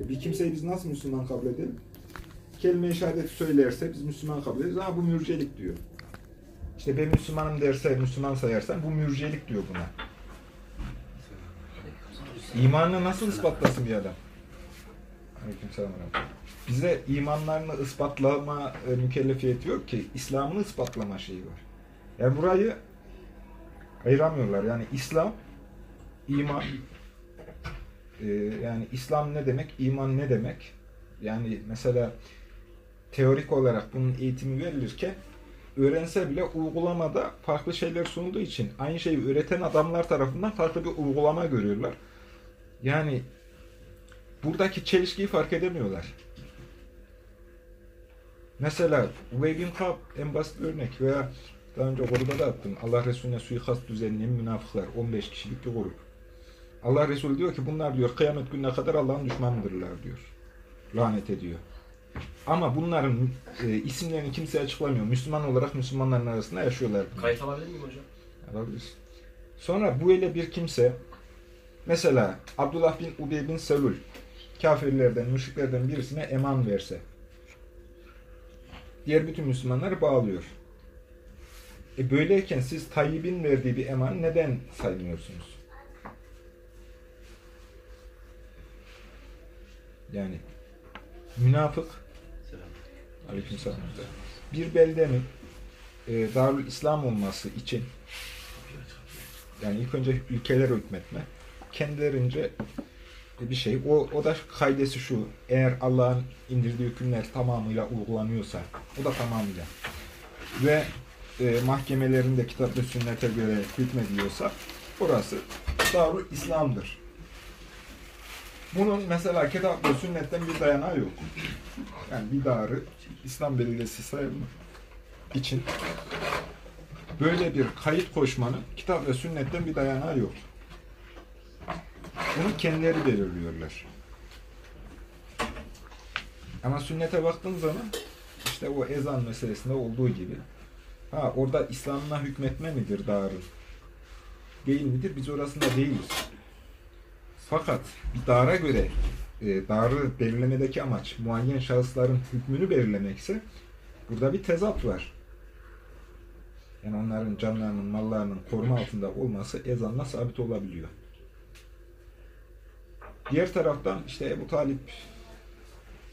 E bir kimseyi biz nasıl Müslüman kabul edelim? Kelime-i şehadeti söylerse biz Müslüman kabul ederiz. Ha bu mürcelik diyor. İşte ben Müslümanım derse, Müslüman sayarsan bu mürcelik diyor buna. İmanını nasıl ispatlasın bir adam? Bize imanlarını ispatlama e, mükellefiyeti yok ki. İslam'ını ispatlama şeyi var. Yani burayı ayıramıyorlar. Yani İslam, iman, e, yani İslam ne demek, iman ne demek? Yani mesela teorik olarak bunun eğitimi verilirken öğrense bile uygulamada farklı şeyler sunulduğu için aynı şeyi üreten adamlar tarafından farklı bir uygulama görüyorlar. Yani buradaki çelişkiyi fark edemiyorlar. Mesela Ubey bin Kab en basit örnek veya daha önce gruba da attım. Allah Resulüne suikast düzenleyen münafıklar 15 kişilik bir grup. Allah Resulü diyor ki bunlar diyor kıyamet gününe kadar Allah'ın düşmanıdırlar diyor. Lanet ediyor. Ama bunların e, isimlerini kimse açıklamıyor. Müslüman olarak Müslümanların arasında yaşıyorlar. bunlar. Kayıt alabilir miyim hocam? Alabilirsin. Sonra bu öyle bir kimse mesela Abdullah bin Ubey bin Selul kafirlerden, müşriklerden birisine eman verse diğer bütün Müslümanları bağlıyor. E böyleyken siz Tayyip'in verdiği bir eman neden saymıyorsunuz? Yani münafık Selam. Aleykümselam. Bir beldenin e, Darül İslam olması için yani ilk önce ülkeler hükmetme kendilerince bir şey. O, o da kaidesi şu. Eğer Allah'ın indirdiği hükümler tamamıyla uygulanıyorsa o da tamamıyla ve e, mahkemelerinde kitap ve sünnete göre hükmediliyorsa orası Darül İslam'dır. Bunun mesela kitap ve sünnetten bir dayanağı yok. Yani bir darı İslam belirlesi sayılmak için böyle bir kayıt koşmanın kitap ve sünnetten bir dayanağı yok. Bunu kendileri belirliyorlar. Ama sünnete baktığın zaman işte o ezan meselesinde olduğu gibi ha orada İslam'ına hükmetme midir darın? Değil midir? Biz orasında değiliz. Fakat bir dara göre e, darı belirlemedeki amaç muayyen şahısların hükmünü belirlemekse burada bir tezat var. Yani onların canlarının, mallarının koruma altında olması ezanla sabit olabiliyor. Diğer taraftan işte Ebu Talip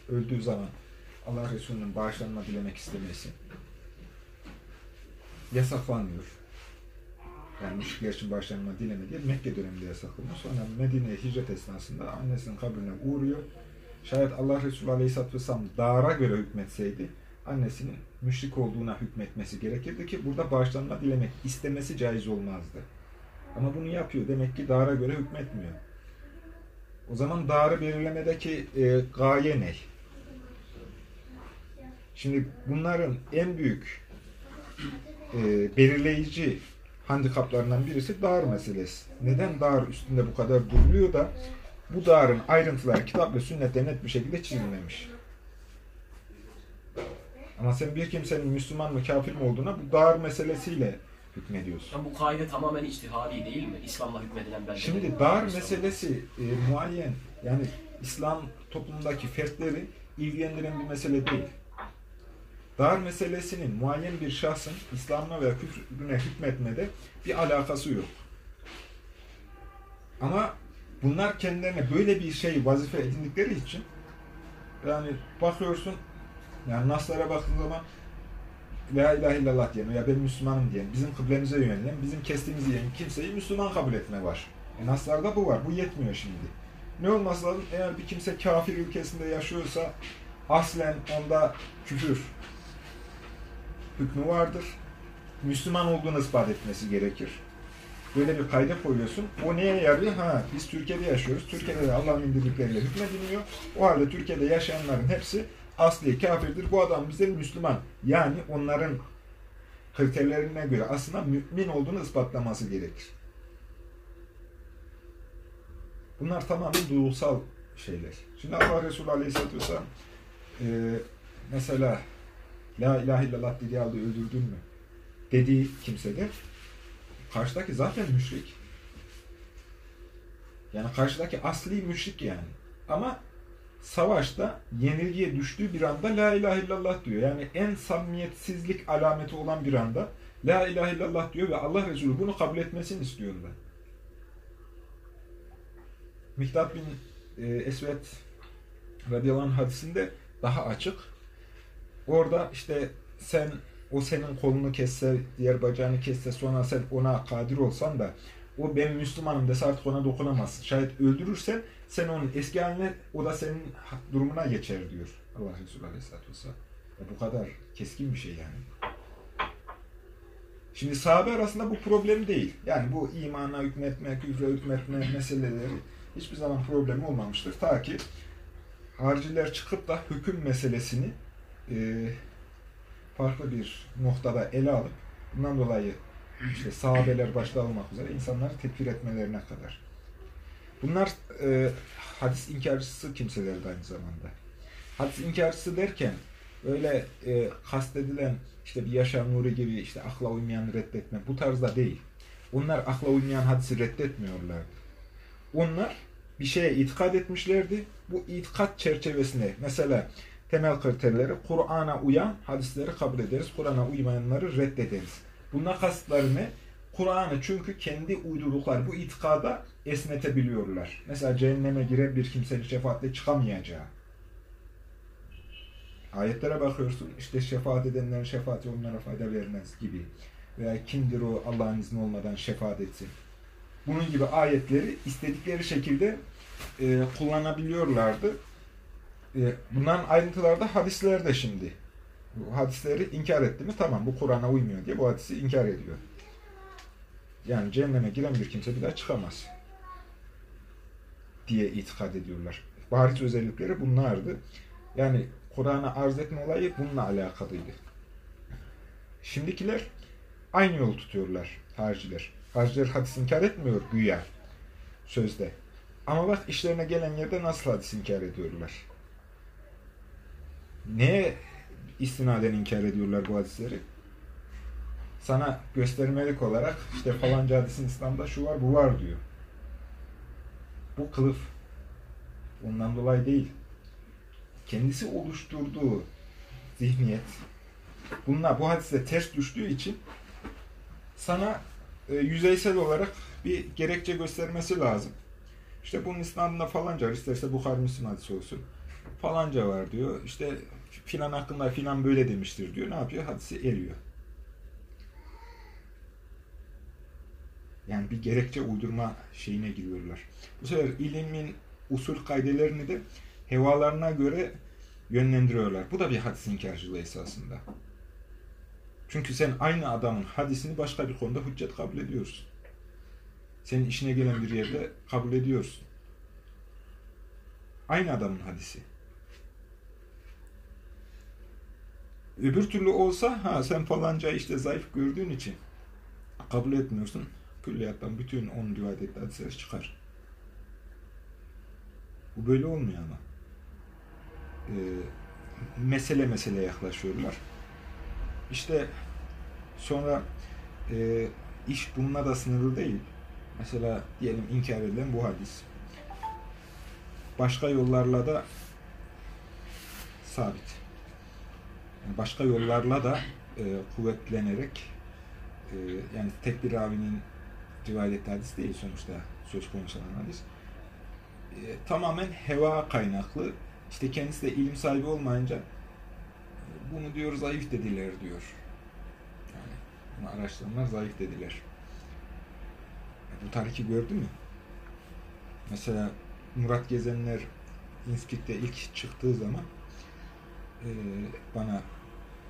öldüğü zaman Allah Resulü'nün bağışlanma dilemek istemesi yasaklanmıyor. Yani için bağışlanma dileme diye Mekke döneminde yasaklanıyor. Sonra Medine'ye hicret esnasında annesinin kabrine uğruyor. Şayet Allah Resulü Aleyhisselatü Vesselam dara göre hükmetseydi annesinin müşrik olduğuna hükmetmesi gerekirdi ki burada bağışlanma dilemek istemesi caiz olmazdı. Ama bunu yapıyor. Demek ki dara göre hükmetmiyor. O zaman darı belirlemedeki e, gaye ne? Şimdi bunların en büyük e, belirleyici handikaplarından birisi dar meselesi. Neden dar üstünde bu kadar duruluyor da bu darın ayrıntıları kitap ve sünnette net bir şekilde çizilmemiş. Ama sen bir kimsenin Müslüman mı kafir mi olduğuna bu dar meselesiyle hükmediyorsun. Yani bu kaide tamamen içtihadi değil mi? İslam'la hükmedilen belge. Şimdi dar meselesi e, muayyen yani İslam toplumundaki fertleri ilgilendiren bir mesele değil. Dar meselesinin muayyen bir şahsın İslam'a veya küfrüne hükmetmede bir alakası yok. Ama bunlar kendilerine böyle bir şey vazife edindikleri için yani bakıyorsun yani Naslara baktığın zaman La ilahe illallah diyen veya ben Müslümanım diyen, bizim kıblemize yönelen, bizim kestiğimizi yiyen kimseyi Müslüman kabul etme var. E Naslarda bu var. Bu yetmiyor şimdi. Ne olması lazım? Eğer bir kimse kafir ülkesinde yaşıyorsa aslen onda küfür hükmü vardır. Müslüman olduğunu ispat etmesi gerekir. Böyle bir kayda koyuyorsun. O neye yarıyor? Ha, biz Türkiye'de yaşıyoruz. Türkiye'de de Allah'ın indirdikleriyle hükmedilmiyor. O halde Türkiye'de yaşayanların hepsi asli kafirdir. Bu adam bize Müslüman. Yani onların kriterlerine göre aslında mümin olduğunu ispatlaması gerekir. Bunlar tamamen duygusal şeyler. Şimdi Allah Resulü Aleyhisselatü Vesselam e, mesela La ilahe illallah dediği halde öldürdün mü? Dediği kimsedir. Karşıdaki zaten müşrik. Yani karşıdaki asli müşrik yani. Ama savaşta yenilgiye düştüğü bir anda La ilahe illallah diyor. Yani en samimiyetsizlik alameti olan bir anda La ilahe illallah diyor ve Allah Resulü bunu kabul etmesini istiyor da. Miktat bin e, Esvet radıyallahu anh hadisinde daha açık. Orada işte sen o senin kolunu kesse, diğer bacağını kesse sonra sen ona kadir olsan da o ben Müslümanım dese artık ona dokunamazsın. Şayet öldürürsen sen onun eski haline o da senin durumuna geçer diyor Allah Resulü Aleyhisselatü Vesselam. Ya bu kadar keskin bir şey yani. Şimdi sahabe arasında bu problem değil. Yani bu imana hükmetme, küfre hükmetme meseleleri hiçbir zaman problem olmamıştır. Ta ki hariciler çıkıp da hüküm meselesini e, farklı bir noktada ele alıp bundan dolayı işte sahabeler başta olmak üzere insanları tekfir etmelerine kadar. Bunlar e, hadis inkarcısı kimselerdi aynı zamanda. Hadis inkarcısı derken öyle e, kastedilen işte bir yaşam nuru gibi işte akla uymayanı reddetme bu tarzda değil. Onlar akla uymayan hadisi reddetmiyorlardı. Onlar bir şeye itikad etmişlerdi. Bu itikat çerçevesinde mesela temel kriterleri Kur'an'a uyan hadisleri kabul ederiz. Kur'an'a uymayanları reddederiz. Bununla kasıtları ne? Kur'an'ı çünkü kendi uydurdukları bu itikada esnetebiliyorlar. Mesela cehenneme giren bir kimsenin şefaatle çıkamayacağı. Ayetlere bakıyorsun, işte şefaat edenlerin şefaati onlara fayda vermez gibi. Veya kimdir o Allah'ın izni olmadan şefaat etsin. Bunun gibi ayetleri istedikleri şekilde e, kullanabiliyorlardı. E, bunların ayrıntıları da hadislerde şimdi. Bu hadisleri inkar etti mi tamam bu Kur'an'a uymuyor diye bu hadisi inkar ediyor. Yani cehenneme giren bir kimse bir daha çıkamaz diye itikad ediyorlar. Bariz özellikleri bunlardı. Yani Kur'an'a arz etme olayı bununla alakalıydı. Şimdikiler aynı yol tutuyorlar hariciler. Hariciler hadis inkar etmiyor güya sözde. Ama bak işlerine gelen yerde nasıl hadis inkar ediyorlar. Neye istinaden inkar ediyorlar bu hadisleri? Sana göstermelik olarak işte falanca hadisin İslam'da şu var bu var diyor. Bu kılıf. Ondan dolayı değil. Kendisi oluşturduğu zihniyet bunlar bu hadise ters düştüğü için sana e, yüzeysel olarak bir gerekçe göstermesi lazım. İşte bunun İslam'da falanca isterse Bukhari Müslim hadisi olsun. Falanca var diyor. İşte filan hakkında filan böyle demiştir diyor. Ne yapıyor? Hadisi eliyor. Yani bir gerekçe uydurma şeyine giriyorlar. Bu sefer ilimin usul kaidelerini de hevalarına göre yönlendiriyorlar. Bu da bir hadis inkarcılığı esasında. Çünkü sen aynı adamın hadisini başka bir konuda hüccet kabul ediyorsun. Senin işine gelen bir yerde kabul ediyorsun. Aynı adamın hadisi. Öbür türlü olsa ha sen falanca işte zayıf gördüğün için kabul etmiyorsun. Külliyattan bütün on rivayet ettiği hadisler çıkar. Bu böyle olmuyor ama. Ee, mesele mesele yaklaşıyorlar. İşte sonra e, iş bununla da sınırlı değil. Mesela diyelim inkar edilen bu hadis. Başka yollarla da sabit. Başka yollarla da e, kuvvetlenerek e, yani tek bir ravinin rivayet ettiği hadis değil sonuçta söz konusu olan hadis. E, tamamen heva kaynaklı. İşte kendisi de ilim sahibi olmayınca bunu diyor zayıf dediler diyor. Yani bunu araştıranlar zayıf dediler. Bu tariki gördü mü? Mesela Murat Gezenler İnskit'te ilk çıktığı zaman e, bana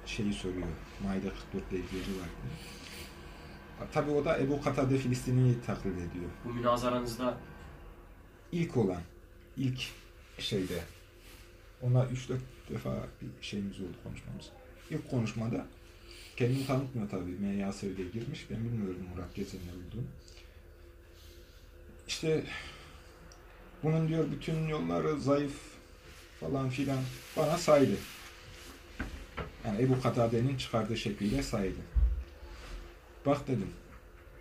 şeyi soruyor. Maide 44 ile ilgili var. Tabi o da Ebu Katade Filistin'i taklit ediyor. Bu münazaranızda İlk olan, ilk şeyde ona 3-4 defa bir şeyimiz oldu konuşmamız. İlk konuşmada kendini tanıtmıyor tabii. MYSV'de girmiş. Ben bilmiyorum Murat Gezenler olduğunu. İşte bunun diyor bütün yolları zayıf falan filan bana saydı. Yani Ebu Katade'nin çıkardığı şekilde saydı. Bak dedim.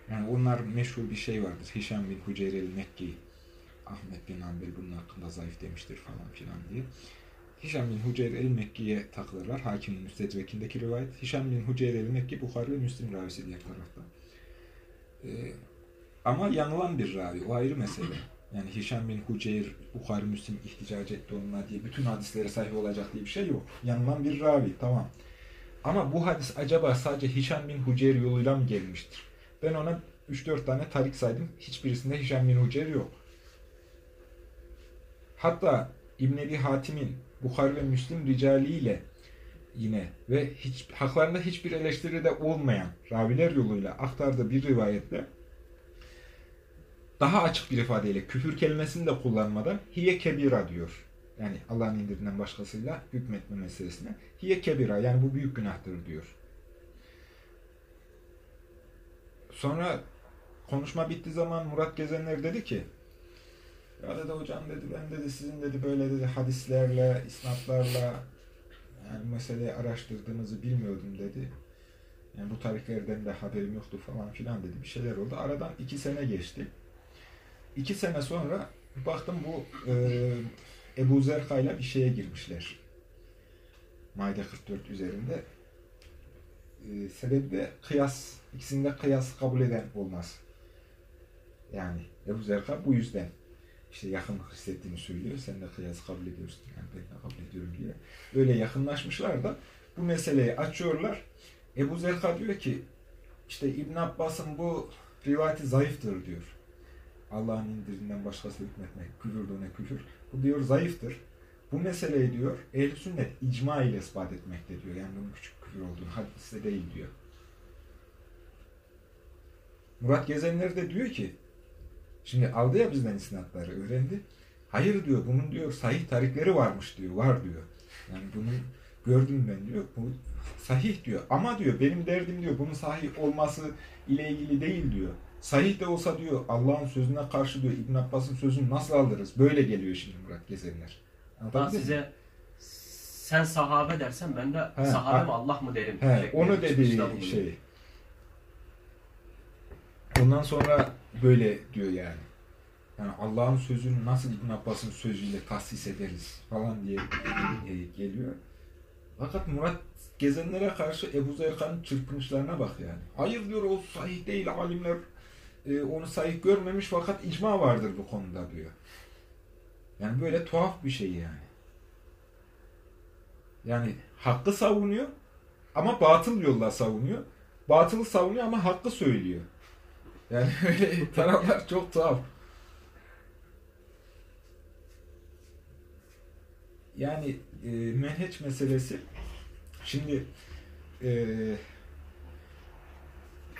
Yani onlar meşhur bir şey vardır. Hişam bin Hüceyreli Mekki. Ahmet bin Hanbel bunun hakkında zayıf demiştir falan filan diye. Hişam bin Huceyr el-Mekki'ye takılırlar. Hakimin müstedrekindeki rivayet. Hişam bin Huceyr el-Mekki Bukhari ve Müslim ravisi diğer tarafta. Ee, ama yanılan bir ravi. O ayrı mesele. Yani Hişam bin Huceyr, Bukhari, Müslim ihticac etti onunla diye bütün hadisleri sahih olacak diye bir şey yok. Yanılan bir ravi. Tamam. Ama bu hadis acaba sadece Hişam bin Huceyr yoluyla mı gelmiştir? Ben ona 3-4 tane tarik saydım. Hiçbirisinde Hişam bin Huceyr yok. Hatta İbn Ebi Hatim'in Bukhari ve Müslim ricaliyle yine ve hiç, haklarında hiçbir eleştiri de olmayan raviler yoluyla aktardığı bir rivayette daha açık bir ifadeyle küfür kelimesini de kullanmadan hiye kebira diyor. Yani Allah'ın indirinden başkasıyla hükmetme meselesine. Hiye kebira yani bu büyük günahtır diyor. Sonra konuşma bittiği zaman Murat Gezenler dedi ki ya dedi hocam dedi ben dedi sizin dedi böyle dedi hadislerle, isnatlarla yani meseleyi araştırdığınızı bilmiyordum dedi. Yani bu tarihlerden de haberim yoktu falan filan dedi. Bir şeyler oldu. Aradan iki sene geçti. İki sene sonra baktım bu e, Ebu Zerka'yla bir şeye girmişler. Maide 44 üzerinde. E, sebebi de kıyas. İkisinde kıyas kabul eden olmaz. Yani Ebu Zerka bu yüzden işte yakınlık hissettiğini söylüyor. Sen de kıyas kabul ediyorsun. Yani ben de kabul ediyorum diye. Böyle yakınlaşmışlar da bu meseleyi açıyorlar. Ebu Zerka diyor ki işte İbn Abbas'ın bu rivayeti zayıftır diyor. Allah'ın indirinden başkası hükmetmek, küfür de ne küfür. Bu diyor zayıftır. Bu meseleyi diyor ehl sünnet icma ile ispat etmekte diyor. Yani bunun küçük küfür olduğunu hadiste değil diyor. Murat Gezenler de diyor ki şimdi aldı ya bizden isnatları öğrendi. Hayır diyor bunun diyor sahih tarikleri varmış diyor. Var diyor. Yani bunu gördüm ben diyor. Bu sahih diyor. Ama diyor benim derdim diyor bunun sahih olması ile ilgili değil diyor. Sahih de olsa diyor Allah'ın sözüne karşı diyor İbn Abbas'ın sözünü nasıl alırız? Böyle geliyor şimdi Murat Gezenler. Ben mi? size sen sahabe dersen ben de He, sahabe ha- mi Allah mı derim. He, onu dediği şey. Ondan sonra böyle diyor yani. Yani Allah'ın sözünü nasıl İbn Abbas'ın sözüyle tahsis ederiz falan diye geliyor. Fakat Murat gezenlere karşı Ebu Zerkan'ın çırpınışlarına bak yani. Hayır diyor o sahih değil alimler e, onu sahih görmemiş fakat icma vardır bu konuda diyor. Yani böyle tuhaf bir şey yani. Yani hakkı savunuyor ama batıl yolla savunuyor. Batılı savunuyor ama hakkı söylüyor. Yani öyle taraflar çok tuhaf. Yani e, menheç meselesi şimdi e,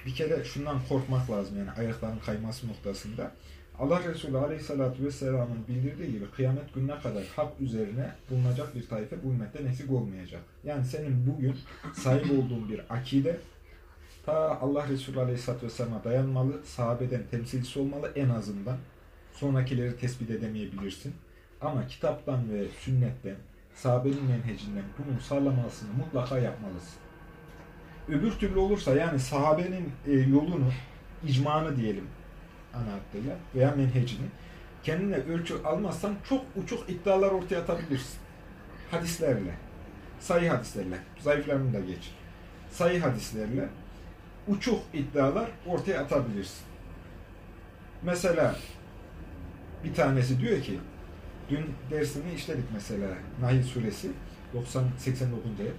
bir kere şundan korkmak lazım yani ayakların kayması noktasında. Allah Resulü Aleyhisselatü Vesselam'ın bildirdiği gibi kıyamet gününe kadar hak üzerine bulunacak bir taife bu ümmetten eksik olmayacak. Yani senin bugün sahip olduğun bir akide ta Allah Resulü Aleyhisselatü Vesselam'a dayanmalı, sahabeden temsilcisi olmalı en azından. Sonrakileri tespit edemeyebilirsin. Ama kitaptan ve sünnetten, sahabenin menhecinden bunun sağlamasını mutlaka yapmalısın. Öbür türlü olursa yani sahabenin e, yolunu, icmanı diyelim ana hattıyla veya menhecini kendine ölçü almazsan çok uçuk iddialar ortaya atabilirsin. Hadislerle, sayı hadislerle, zayıflarını da geç. Sayı hadislerle uçuk iddialar ortaya atabilirsin. Mesela bir tanesi diyor ki dün dersini işledik mesela Nahil suresi 90 89. ayet.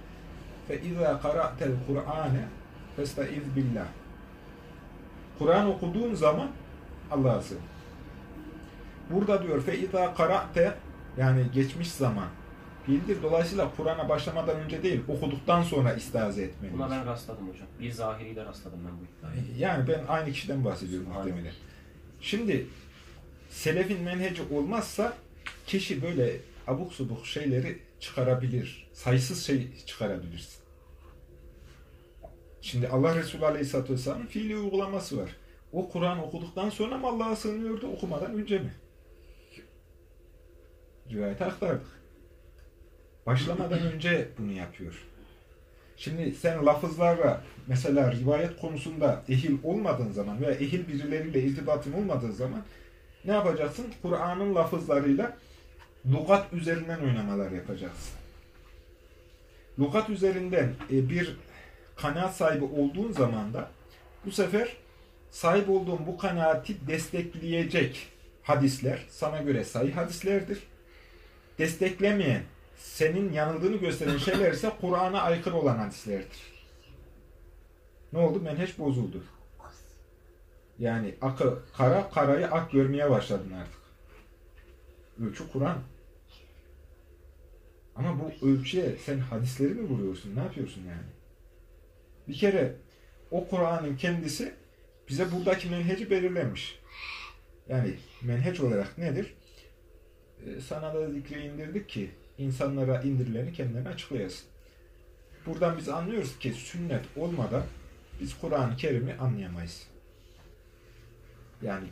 Fe izâ qara'tel Kur'ane festaiz billah. Kur'an okuduğun zaman Allah'a sığın. Burada diyor fe izâ yani geçmiş zaman bildir. Dolayısıyla Kur'an'a başlamadan önce değil, okuduktan sonra istiaze etmeliyiz. Buna ben rastladım hocam. Bir zahiriyle rastladım ben bu iddiaya. Yani ben aynı kişiden bahsediyorum muhtemelen. Şimdi selefin menheci olmazsa kişi böyle abuk subuk şeyleri çıkarabilir. Sayısız şey çıkarabilirsin. Şimdi Allah Resulü Aleyhisselatü Vesselam'ın fiili uygulaması var. O Kur'an okuduktan sonra mı Allah'a sığınıyordu, okumadan önce mi? Rivayete aktardık. Başlamadan önce bunu yapıyor. Şimdi sen lafızlarla mesela rivayet konusunda ehil olmadığın zaman veya ehil birileriyle irtibatın olmadığı zaman ne yapacaksın? Kur'an'ın lafızlarıyla lugat üzerinden oynamalar yapacaksın. Lugat üzerinden e, bir kanaat sahibi olduğun zaman da bu sefer sahip olduğun bu kanaati destekleyecek hadisler sana göre sayı hadislerdir. Desteklemeyen, senin yanıldığını gösteren şeyler ise Kur'an'a aykırı olan hadislerdir. Ne oldu? Menheç bozuldu. Yani akı kara, karayı ak görmeye başladın artık. Ölçü Kur'an. Ama bu ölçüye sen hadisleri mi vuruyorsun? Ne yapıyorsun yani? Bir kere o Kur'an'ın kendisi bize buradaki menheci belirlemiş. Yani menheç olarak nedir? Ee, sana da zikri indirdik ki insanlara indirileni kendilerine açıklayasın. Buradan biz anlıyoruz ki sünnet olmadan biz Kur'an-ı Kerim'i anlayamayız. Yani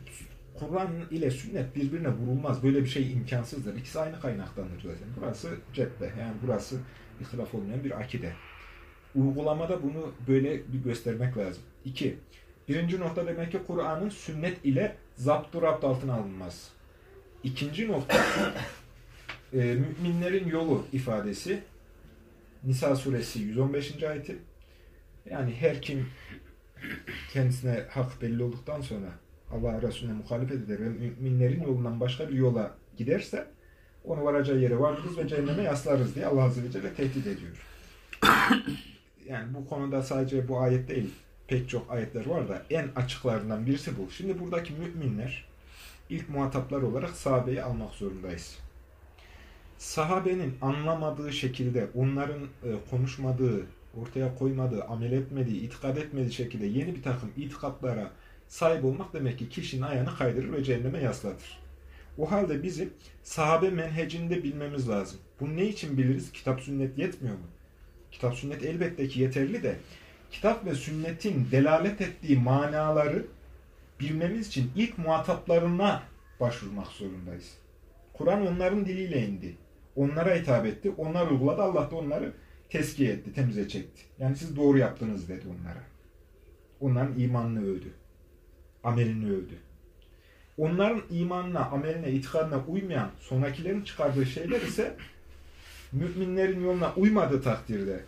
Kur'an ile sünnet birbirine vurulmaz. Böyle bir şey imkansızdır. İkisi aynı kaynaktandır zaten. Burası cephe. Yani burası ihtilaf olmayan bir akide. Uygulamada bunu böyle bir göstermek lazım. İki, birinci nokta demek ki Kur'an'ın sünnet ile zaptu rapt altına alınmaz. İkinci nokta e, müminlerin yolu ifadesi Nisa suresi 115. ayeti yani her kim kendisine hak belli olduktan sonra Allah Resulüne muhalefet eder ve müminlerin yolundan başka bir yola giderse onu varacağı yere varırız ve cehenneme yaslarız diye Allah Azze ve Celle tehdit ediyor. Yani bu konuda sadece bu ayet değil, pek çok ayetler var da en açıklarından birisi bu. Şimdi buradaki müminler ilk muhataplar olarak sahabeyi almak zorundayız. Sahabenin anlamadığı şekilde, onların e, konuşmadığı, ortaya koymadığı, amel etmediği, itikad etmediği şekilde yeni bir takım itikatlara sahip olmak demek ki kişinin ayağını kaydırır ve cehenneme yaslatır. O halde bizim sahabe menhecinde bilmemiz lazım. Bunu ne için biliriz? Kitap sünnet yetmiyor mu? Kitap sünnet elbette ki yeterli de kitap ve sünnetin delalet ettiği manaları bilmemiz için ilk muhataplarına başvurmak zorundayız. Kur'an onların diliyle indi. Onlara hitap etti. Onlar uyguladı. Allah da onları teskiye etti, temize çekti. Yani siz doğru yaptınız dedi onlara. Onların imanını övdü. Amelini övdü. Onların imanına, ameline, itikadına uymayan sonrakilerin çıkardığı şeyler ise müminlerin yoluna uymadığı takdirde,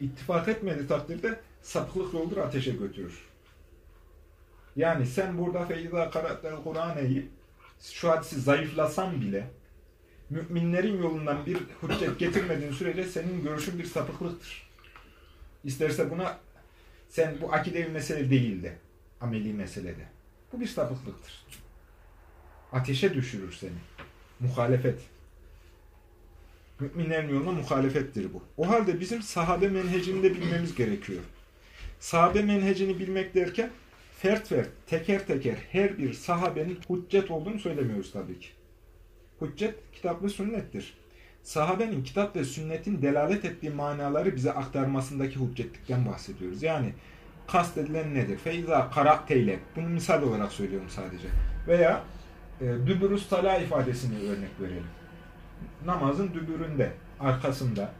ittifak etmediği takdirde sapıklık yoldur ateşe götürür. Yani sen burada feyda karakter Kur'an'ı şu hadisi zayıflasan bile müminlerin yolundan bir hüccet getirmediğin sürece senin görüşün bir sapıklıktır. İsterse buna sen bu akidevi mesele değil de ameli meselede. Bu bir sapıklıktır. Ateşe düşürür seni. Muhalefet. Müminlerin yoluna muhalefettir bu. O halde bizim sahabe menhecini de bilmemiz gerekiyor. Sahabe menhecini bilmek derken fert fert, teker teker her bir sahabenin hüccet olduğunu söylemiyoruz tabii ki. Hüccet kitap ve sünnettir. Sahabenin kitap ve sünnetin delalet ettiği manaları bize aktarmasındaki hüccetlikten bahsediyoruz. Yani kastedilen nedir? Feyza karakteyle. Bunu misal olarak söylüyorum sadece. Veya e, dübürüs tala ifadesini örnek verelim. Namazın dübüründe, arkasında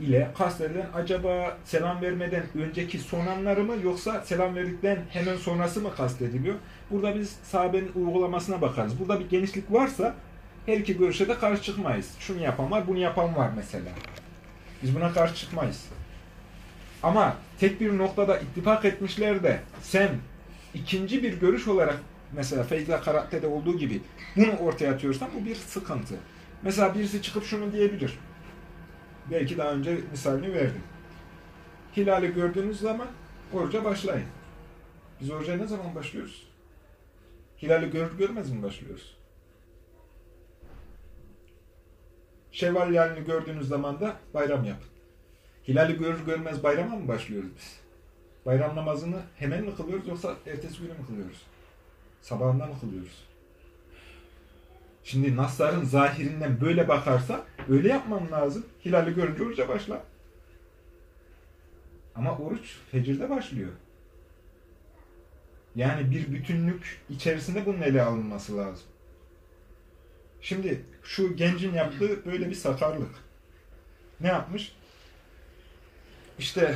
ile kastedilen acaba selam vermeden önceki son anları mı yoksa selam verdikten hemen sonrası mı kastediliyor? Burada biz sahabenin uygulamasına bakarız. Burada bir genişlik varsa her iki görüşe de karşı çıkmayız. Şunu yapan var, bunu yapan var mesela. Biz buna karşı çıkmayız. Ama tek bir noktada ittifak etmişler de sen ikinci bir görüş olarak mesela Feyza Karatte'de olduğu gibi bunu ortaya atıyorsan bu bir sıkıntı. Mesela birisi çıkıp şunu diyebilir. Belki daha önce misalini verdim. Hilali gördüğünüz zaman oruca başlayın. Biz oruca ne zaman başlıyoruz? Hilali görür görmez mi başlıyoruz? Şevval hilalini gördüğünüz zaman da bayram yapın. Hilali görür görmez bayrama mı başlıyoruz biz? Bayram namazını hemen mi kılıyoruz yoksa ertesi günü mü kılıyoruz? Sabahında mı kılıyoruz? Şimdi nasların zahirinden böyle bakarsa öyle yapmam lazım. Hilali görünce oruca başla. Ama oruç fecirde başlıyor. Yani bir bütünlük içerisinde bunun ele alınması lazım. Şimdi şu gencin yaptığı böyle bir sakarlık. Ne yapmış? İşte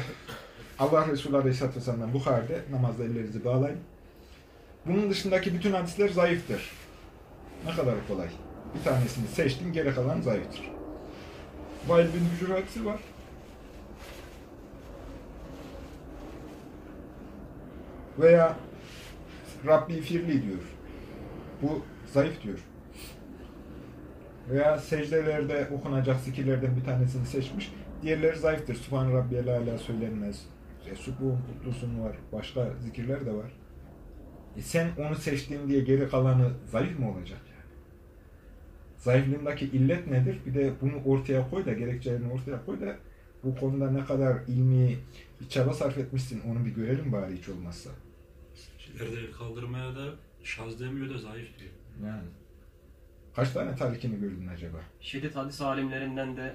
Allah Resulü Aleyhisselatü Vesselam'dan Bukhari'de namazda ellerinizi bağlayın. Bunun dışındaki bütün hadisler zayıftır. Ne kadar kolay. Bir tanesini seçtin, geri kalan zayıftır. Vail bin Hücur hadisi var. Veya Rabbi firli diyor. Bu zayıf diyor. Veya secdelerde okunacak zikirlerden bir tanesini seçmiş. Diğerleri zayıftır. Subhan Rabbiyel Ala söylenmez. E, Subhun kutlusun var. Başka zikirler de var. E sen onu seçtiğin diye geri kalanı zayıf mı olacak yani? Zayıflığındaki illet nedir? Bir de bunu ortaya koy da, gerekçelerini ortaya koy da bu konuda ne kadar ilmi bir çaba sarf etmişsin onu bir görelim bari hiç olmazsa. Şeylerde kaldırmaya da şaz demiyor da zayıf diyor. Yani. Kaç tane tarikini gördün acaba? Şiddet hadis alimlerinden de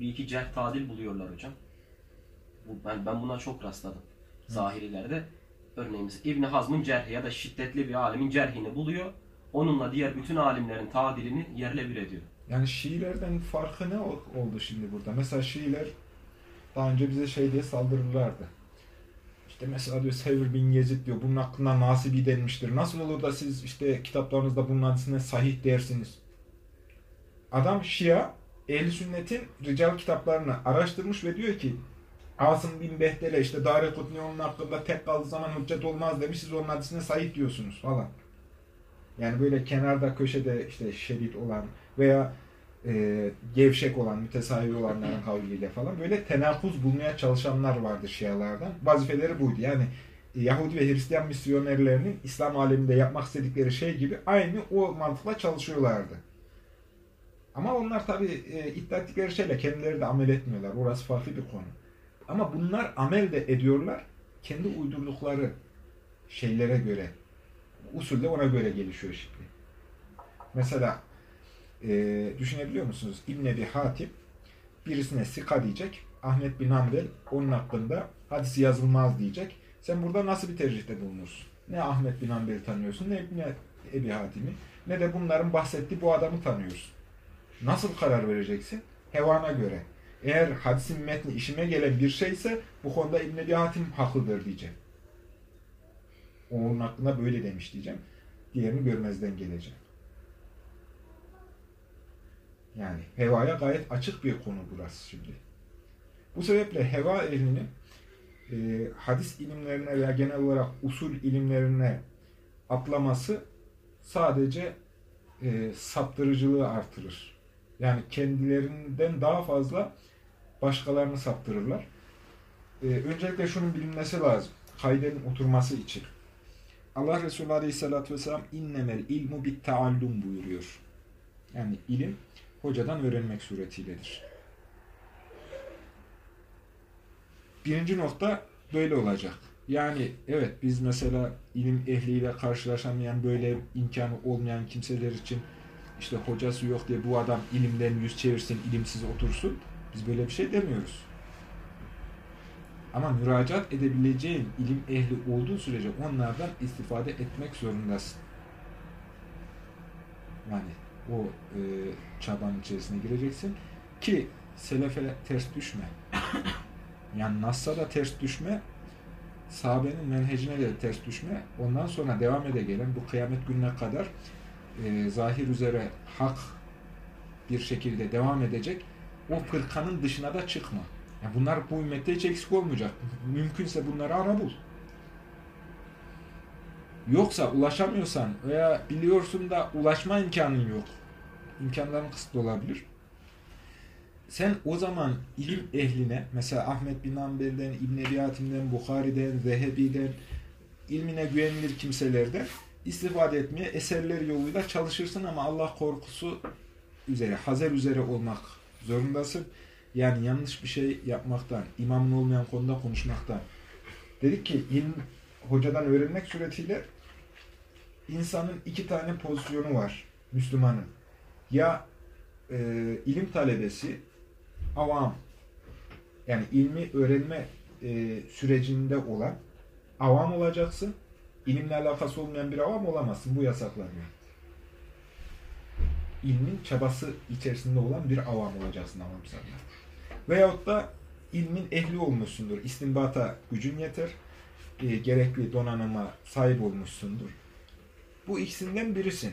bir iki cerh tadil buluyorlar hocam. Bu, ben, ben buna çok rastladım. Zahirilerde. Örneğin mesela İbni Hazm'ın cerhi ya da şiddetli bir alimin cerhini buluyor. Onunla diğer bütün alimlerin tadilini yerle bir ediyor. Yani Şiilerden farkı ne ol- oldu şimdi burada? Mesela Şiiler daha önce bize şey diye saldırırlardı. İşte mesela diyor Sevr bin Yezid diyor bunun hakkında nasibi denmiştir. Nasıl olur da siz işte kitaplarınızda bunun hadisine sahih dersiniz? Adam Şia, ehl sünnetin rical kitaplarını araştırmış ve diyor ki Asım bin Behdele işte Dari Kutni onun hakkında tek kaldığı zaman hüccet olmaz demiş siz onun hadisine sahih diyorsunuz falan. Yani böyle kenarda köşede işte şerit olan veya e, gevşek olan, mütesavi olanların kavliyle falan böyle tenakuz bulmaya çalışanlar vardı Şialardan. Vazifeleri buydu. Yani e, Yahudi ve Hristiyan misyonerlerinin İslam aleminde yapmak istedikleri şey gibi aynı o mantıkla çalışıyorlardı. Ama onlar tabi e, iddia ettikleri şeyle kendileri de amel etmiyorlar. Orası farklı bir konu. Ama bunlar amel de ediyorlar. Kendi uydurdukları şeylere göre. Usul de ona göre gelişiyor şimdi. Mesela e, düşünebiliyor musunuz? İbn Ebi Hatim birisine sika diyecek. Ahmet bin Hanbel onun hakkında hadisi yazılmaz diyecek. Sen burada nasıl bir tercihte bulunursun? Ne Ahmet bin Hanbel'i tanıyorsun, ne İbn Ebi Hatim'i, ne de bunların bahsettiği bu adamı tanıyorsun. Nasıl karar vereceksin? Hevana göre. Eğer hadisin metni işime gelen bir şeyse bu konuda İbn Ebi Hatim haklıdır diyeceğim. Onun hakkında böyle demiş diyeceğim. Diğerini görmezden geleceğim. Yani hevaya gayet açık bir konu burası şimdi. Bu sebeple heva ehlinin e, hadis ilimlerine veya genel olarak usul ilimlerine atlaması sadece e, saptırıcılığı artırır. Yani kendilerinden daha fazla başkalarını saptırırlar. E, öncelikle şunun bilinmesi lazım. Kaidenin oturması için. Allah Resulü Aleyhisselatü Vesselam innemel ilmu bit taallum buyuruyor. Yani ilim hocadan öğrenmek suretiyledir. Birinci nokta böyle olacak. Yani evet biz mesela ilim ehliyle karşılaşamayan böyle imkanı olmayan kimseler için işte hocası yok diye bu adam ilimden yüz çevirsin, ilimsiz otursun. Biz böyle bir şey demiyoruz. Ama müracaat edebileceğin ilim ehli olduğu sürece onlardan istifade etmek zorundasın. Yani o e, çabanın içerisine gireceksin ki selefe ters düşme. Yani Nass'a da ters düşme, sahabenin menhecine de ters düşme. Ondan sonra devam ede gelen bu kıyamet gününe kadar e, zahir üzere hak bir şekilde devam edecek. O fırkanın dışına da çıkma. Yani bunlar bu ümmette hiç eksik olmayacak. Mümkünse bunları ara bul. Yoksa ulaşamıyorsan veya biliyorsun da ulaşma imkanın yok. İmkanların kısıtlı olabilir. Sen o zaman ilim ehline, mesela Ahmet bin Hanbel'den, İbn Ebi Hatim'den, Bukhari'den, Zehebi'den, ilmine güvenilir kimselerden istifade etmeye eserleri yoluyla çalışırsın ama Allah korkusu üzere, hazer üzere olmak zorundasın. Yani yanlış bir şey yapmaktan, imamın olmayan konuda konuşmaktan. Dedik ki ilim hocadan öğrenmek suretiyle insanın iki tane pozisyonu var Müslümanın. Ya e, ilim talebesi, avam, yani ilmi öğrenme e, sürecinde olan avam olacaksın. İlimle alakası olmayan bir avam olamazsın. Bu yasaklanıyor. İlmin çabası içerisinde olan bir avam olacaksın avam sana. Veyahut da ilmin ehli olmuşsundur. İstimbata gücün yeter. E, gerekli donanıma sahip olmuşsundur. Bu ikisinden birisin.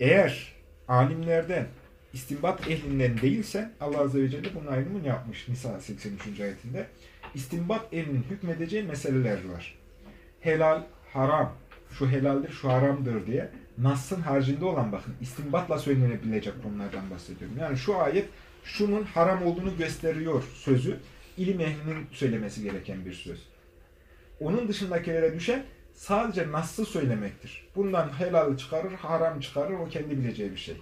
eğer alimlerden istinbat ehlinden değilsen Allah Azze ve Celle bunun ayrımını yapmış Nisa 83. ayetinde. İstinbat ehlinin hükmedeceği meseleler var. Helal, haram, şu helaldir, şu haramdır diye Nas'ın haricinde olan bakın istinbatla söylenebilecek konulardan bahsediyorum. Yani şu ayet şunun haram olduğunu gösteriyor sözü ilim ehlinin söylemesi gereken bir söz. Onun dışındakilere düşen sadece Nas'ı söylemektir. Bundan helal çıkarır, haram çıkarır, o kendi bileceği bir şey.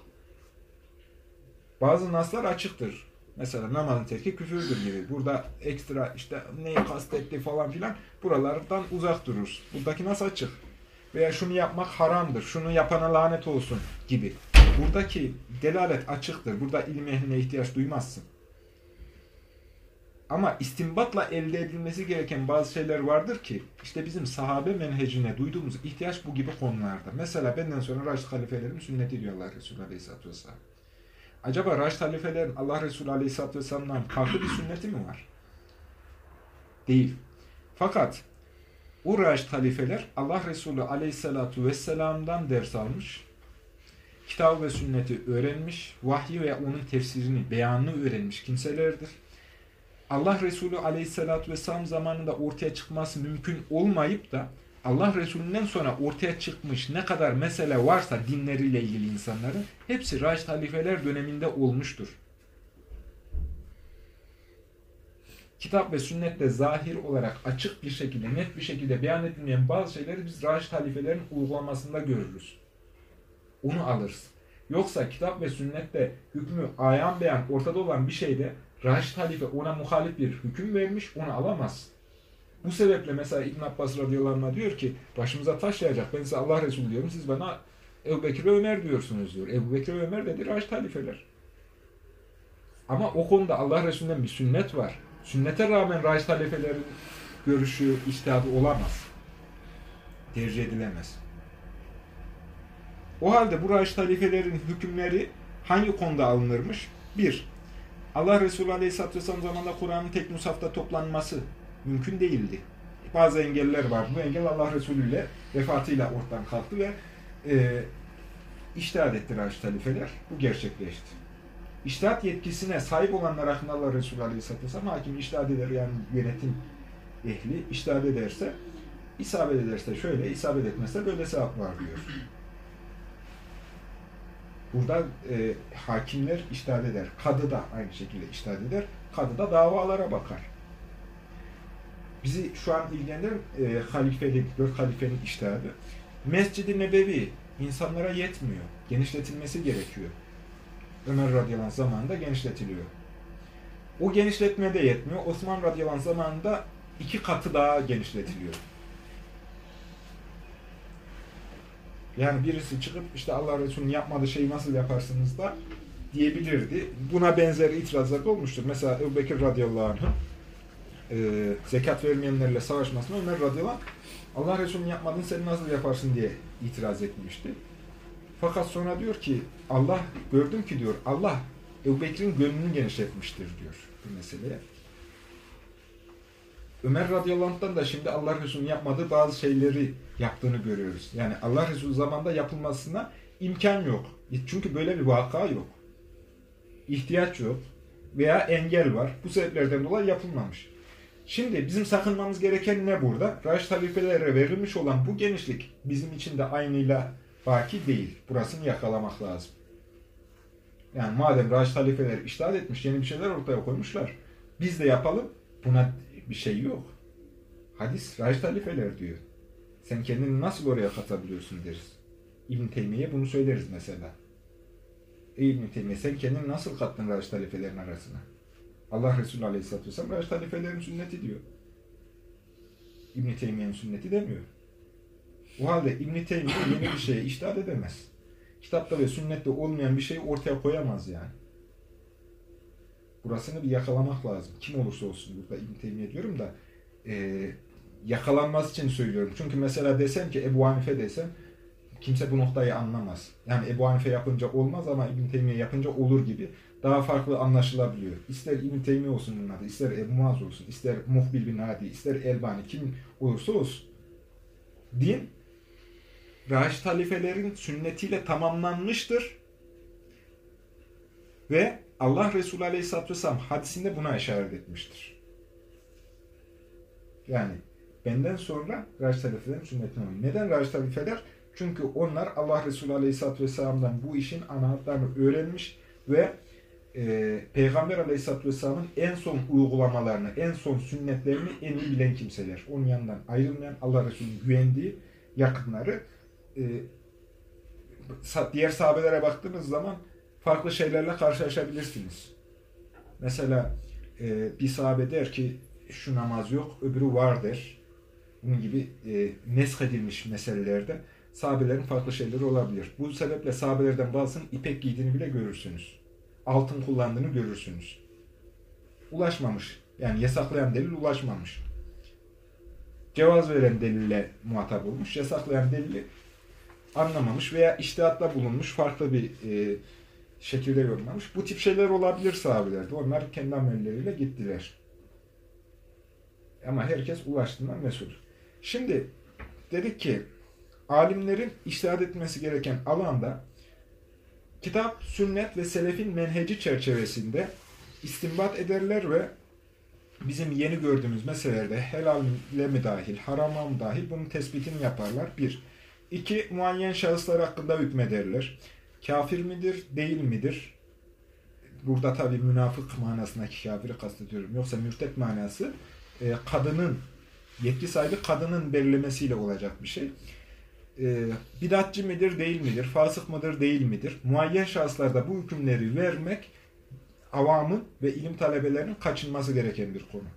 Bazı naslar açıktır. Mesela namazın terki küfürdür gibi. Burada ekstra işte neyi kastetti falan filan buralardan uzak dururuz. Buradaki nas açık. Veya şunu yapmak haramdır, şunu yapana lanet olsun gibi. Buradaki delalet açıktır. Burada ilim ehline ihtiyaç duymazsın. Ama istinbatla elde edilmesi gereken bazı şeyler vardır ki işte bizim sahabe menhecine duyduğumuz ihtiyaç bu gibi konularda. Mesela benden sonra Raşid halifelerin sünneti diyor Allah Resulü Aleyhisselatü Vesselam. Acaba Raşid halifelerin Allah Resulü Aleyhisselatü Vesselam'dan farklı bir sünneti mi var? Değil. Fakat o Raşid halifeler Allah Resulü Aleyhisselatü Vesselam'dan ders almış, kitabı ve sünneti öğrenmiş, vahyi ve onun tefsirini, beyanını öğrenmiş kimselerdir. Allah Resulü Aleyhisselatü Vesselam zamanında ortaya çıkması mümkün olmayıp da Allah Resulü'nden sonra ortaya çıkmış ne kadar mesele varsa dinleriyle ilgili insanların hepsi Raşid halifeler döneminde olmuştur. Kitap ve sünnette zahir olarak açık bir şekilde, net bir şekilde beyan edilmeyen bazı şeyleri biz Raşid halifelerin uygulamasında görürüz. Onu alırız. Yoksa kitap ve sünnette hükmü ayan beyan ortada olan bir şeyde Raşid halife ona muhalif bir hüküm vermiş, onu alamaz. Bu sebeple mesela İbn Abbas radıyallahu diyor ki başımıza taş yağacak. Ben size Allah Resulü diyorum. Siz bana Ebu Bekir ve Ömer diyorsunuz diyor. Ebu Bekir ve Ömer dedi Raşid halifeler. Ama o konuda Allah Resulü'nden bir sünnet var. Sünnete rağmen Raşid halifelerin görüşü, iştihadı olamaz. Tercih edilemez. O halde bu Raşid halifelerin hükümleri hangi konuda alınırmış? Bir, Allah Resulü Aleyhisselatü Vesselam zamanında Kur'an'ın tek musafta toplanması mümkün değildi. Bazı engeller var. Bu engel Allah Resulü ile vefatıyla ortadan kalktı ve e, iştihat etti Raşid halifeler. Bu gerçekleşti. İştihat yetkisine sahip olanlar hakkında Allah Resulü Aleyhisselatü Vesselam hakim iştihat eder yani yönetim ehli iştihat ederse isabet ederse şöyle, isabet etmezse böyle sevap var diyor. Burada e, hakimler iştihat eder. Kadı da aynı şekilde iştihat eder. Kadı da davalara bakar. Bizi şu an ilgilendiren e, halifenin, dört halifenin iştihadı. Mescid-i Nebevi insanlara yetmiyor. Genişletilmesi gerekiyor. Ömer radıyallahu anh zamanında genişletiliyor. O genişletme de yetmiyor. Osman radıyallahu anh zamanında iki katı daha genişletiliyor. Yani birisi çıkıp işte Allah Resulü'nün yapmadığı şeyi nasıl yaparsınız da diyebilirdi. Buna benzer itirazlar olmuştur. Mesela Ebu Bekir radıyallahu anh'ın e, zekat vermeyenlerle savaşmasına Ömer radıyallahu Allah Resulü'nün yapmadığını sen nasıl yaparsın diye itiraz etmişti. Fakat sonra diyor ki Allah gördüm ki diyor Allah Ebu Bekir'in gönlünü genişletmiştir diyor bu meseleye. Ömer radıyallahu anh'tan da şimdi Allah Resulü'nün yapmadığı bazı şeyleri yaptığını görüyoruz. Yani Allah Resulü zamanında yapılmasına imkan yok. Çünkü böyle bir vaka yok. İhtiyaç yok. Veya engel var. Bu sebeplerden dolayı yapılmamış. Şimdi bizim sakınmamız gereken ne burada? Raşid halifelere verilmiş olan bu genişlik bizim için de aynıyla baki değil. Burasını yakalamak lazım. Yani madem Raşid halifeler iştahat etmiş, yeni bir şeyler ortaya koymuşlar. Biz de yapalım. Buna bir şey yok. Hadis Raşid halifeler diyor. Sen kendini nasıl oraya katabiliyorsun deriz. İbn Teymiye bunu söyleriz mesela. Ey İbn Teymiye sen kendini nasıl kattın Raşid halifelerin arasına? Allah Resulü Aleyhisselatü Vesselam Raşid halifelerin sünneti diyor. İbn Teymiye'nin sünneti demiyor. O halde İbn Teymiye yeni bir şeye iştahat edemez. Kitapta ve sünnette olmayan bir şeyi ortaya koyamaz yani. Burasını bir yakalamak lazım. Kim olursa olsun burada İbn Teymiye diyorum da e, yakalanması için söylüyorum. Çünkü mesela desem ki Ebu Hanife desem kimse bu noktayı anlamaz. Yani Ebu Hanife yapınca olmaz ama İbn Teymiye yapınca olur gibi daha farklı anlaşılabiliyor. İster İbn Teymiye olsun bunun adı, ister Ebu Muaz olsun, ister Muhbil bin Hadi, ister Elbani kim olursa olsun. Din Raşid halifelerin sünnetiyle tamamlanmıştır. Ve Allah Resulü Aleyhisselatü Vesselam hadisinde buna işaret etmiştir. Yani benden sonra Raşid halifelerin sünnetine uyun. Neden Raşid halifeler? Çünkü onlar Allah Resulü Aleyhisselatü Vesselam'dan bu işin ana hatlarını öğrenmiş ve e, Peygamber Aleyhisselatü Vesselam'ın en son uygulamalarını, en son sünnetlerini en iyi bilen kimseler. Onun yanından ayrılmayan, Allah Resulü'nün güvendiği yakınları. E, diğer sahabelere baktığınız zaman farklı şeylerle karşılaşabilirsiniz. Mesela e, bir sahabe der ki şu namaz yok, öbürü var der. Bunun gibi e, nesk edilmiş meselelerde sahabelerin farklı şeyleri olabilir. Bu sebeple sahabelerden bazısının ipek giydiğini bile görürsünüz. Altın kullandığını görürsünüz. Ulaşmamış. Yani yasaklayan delil ulaşmamış. Cevaz veren delille muhatap olmuş. Yasaklayan delili anlamamış veya iştihatla bulunmuş. Farklı bir e, şekilde yorumlamış. Bu tip şeyler olabilir sahabelerde. Onlar kendi amelleriyle gittiler. Ama herkes ulaştığından mesul. Şimdi dedik ki alimlerin iştahat etmesi gereken alanda kitap, sünnet ve selefin menheci çerçevesinde istinbat ederler ve bizim yeni gördüğümüz meselelerde helale mi dahil, harama mı dahil bunun tespitini yaparlar. Bir. İki, muayyen şahıslar hakkında hükmederler. Kafir midir, değil midir? Burada tabi münafık manasındaki kafiri kastediyorum. Yoksa mürtet manası e, kadının, yetki sahibi kadının belirlemesiyle olacak bir şey e, bidatçı midir, değil midir, fasık mıdır, değil midir? Muayyen şahıslarda bu hükümleri vermek avamın ve ilim talebelerinin kaçınması gereken bir konu.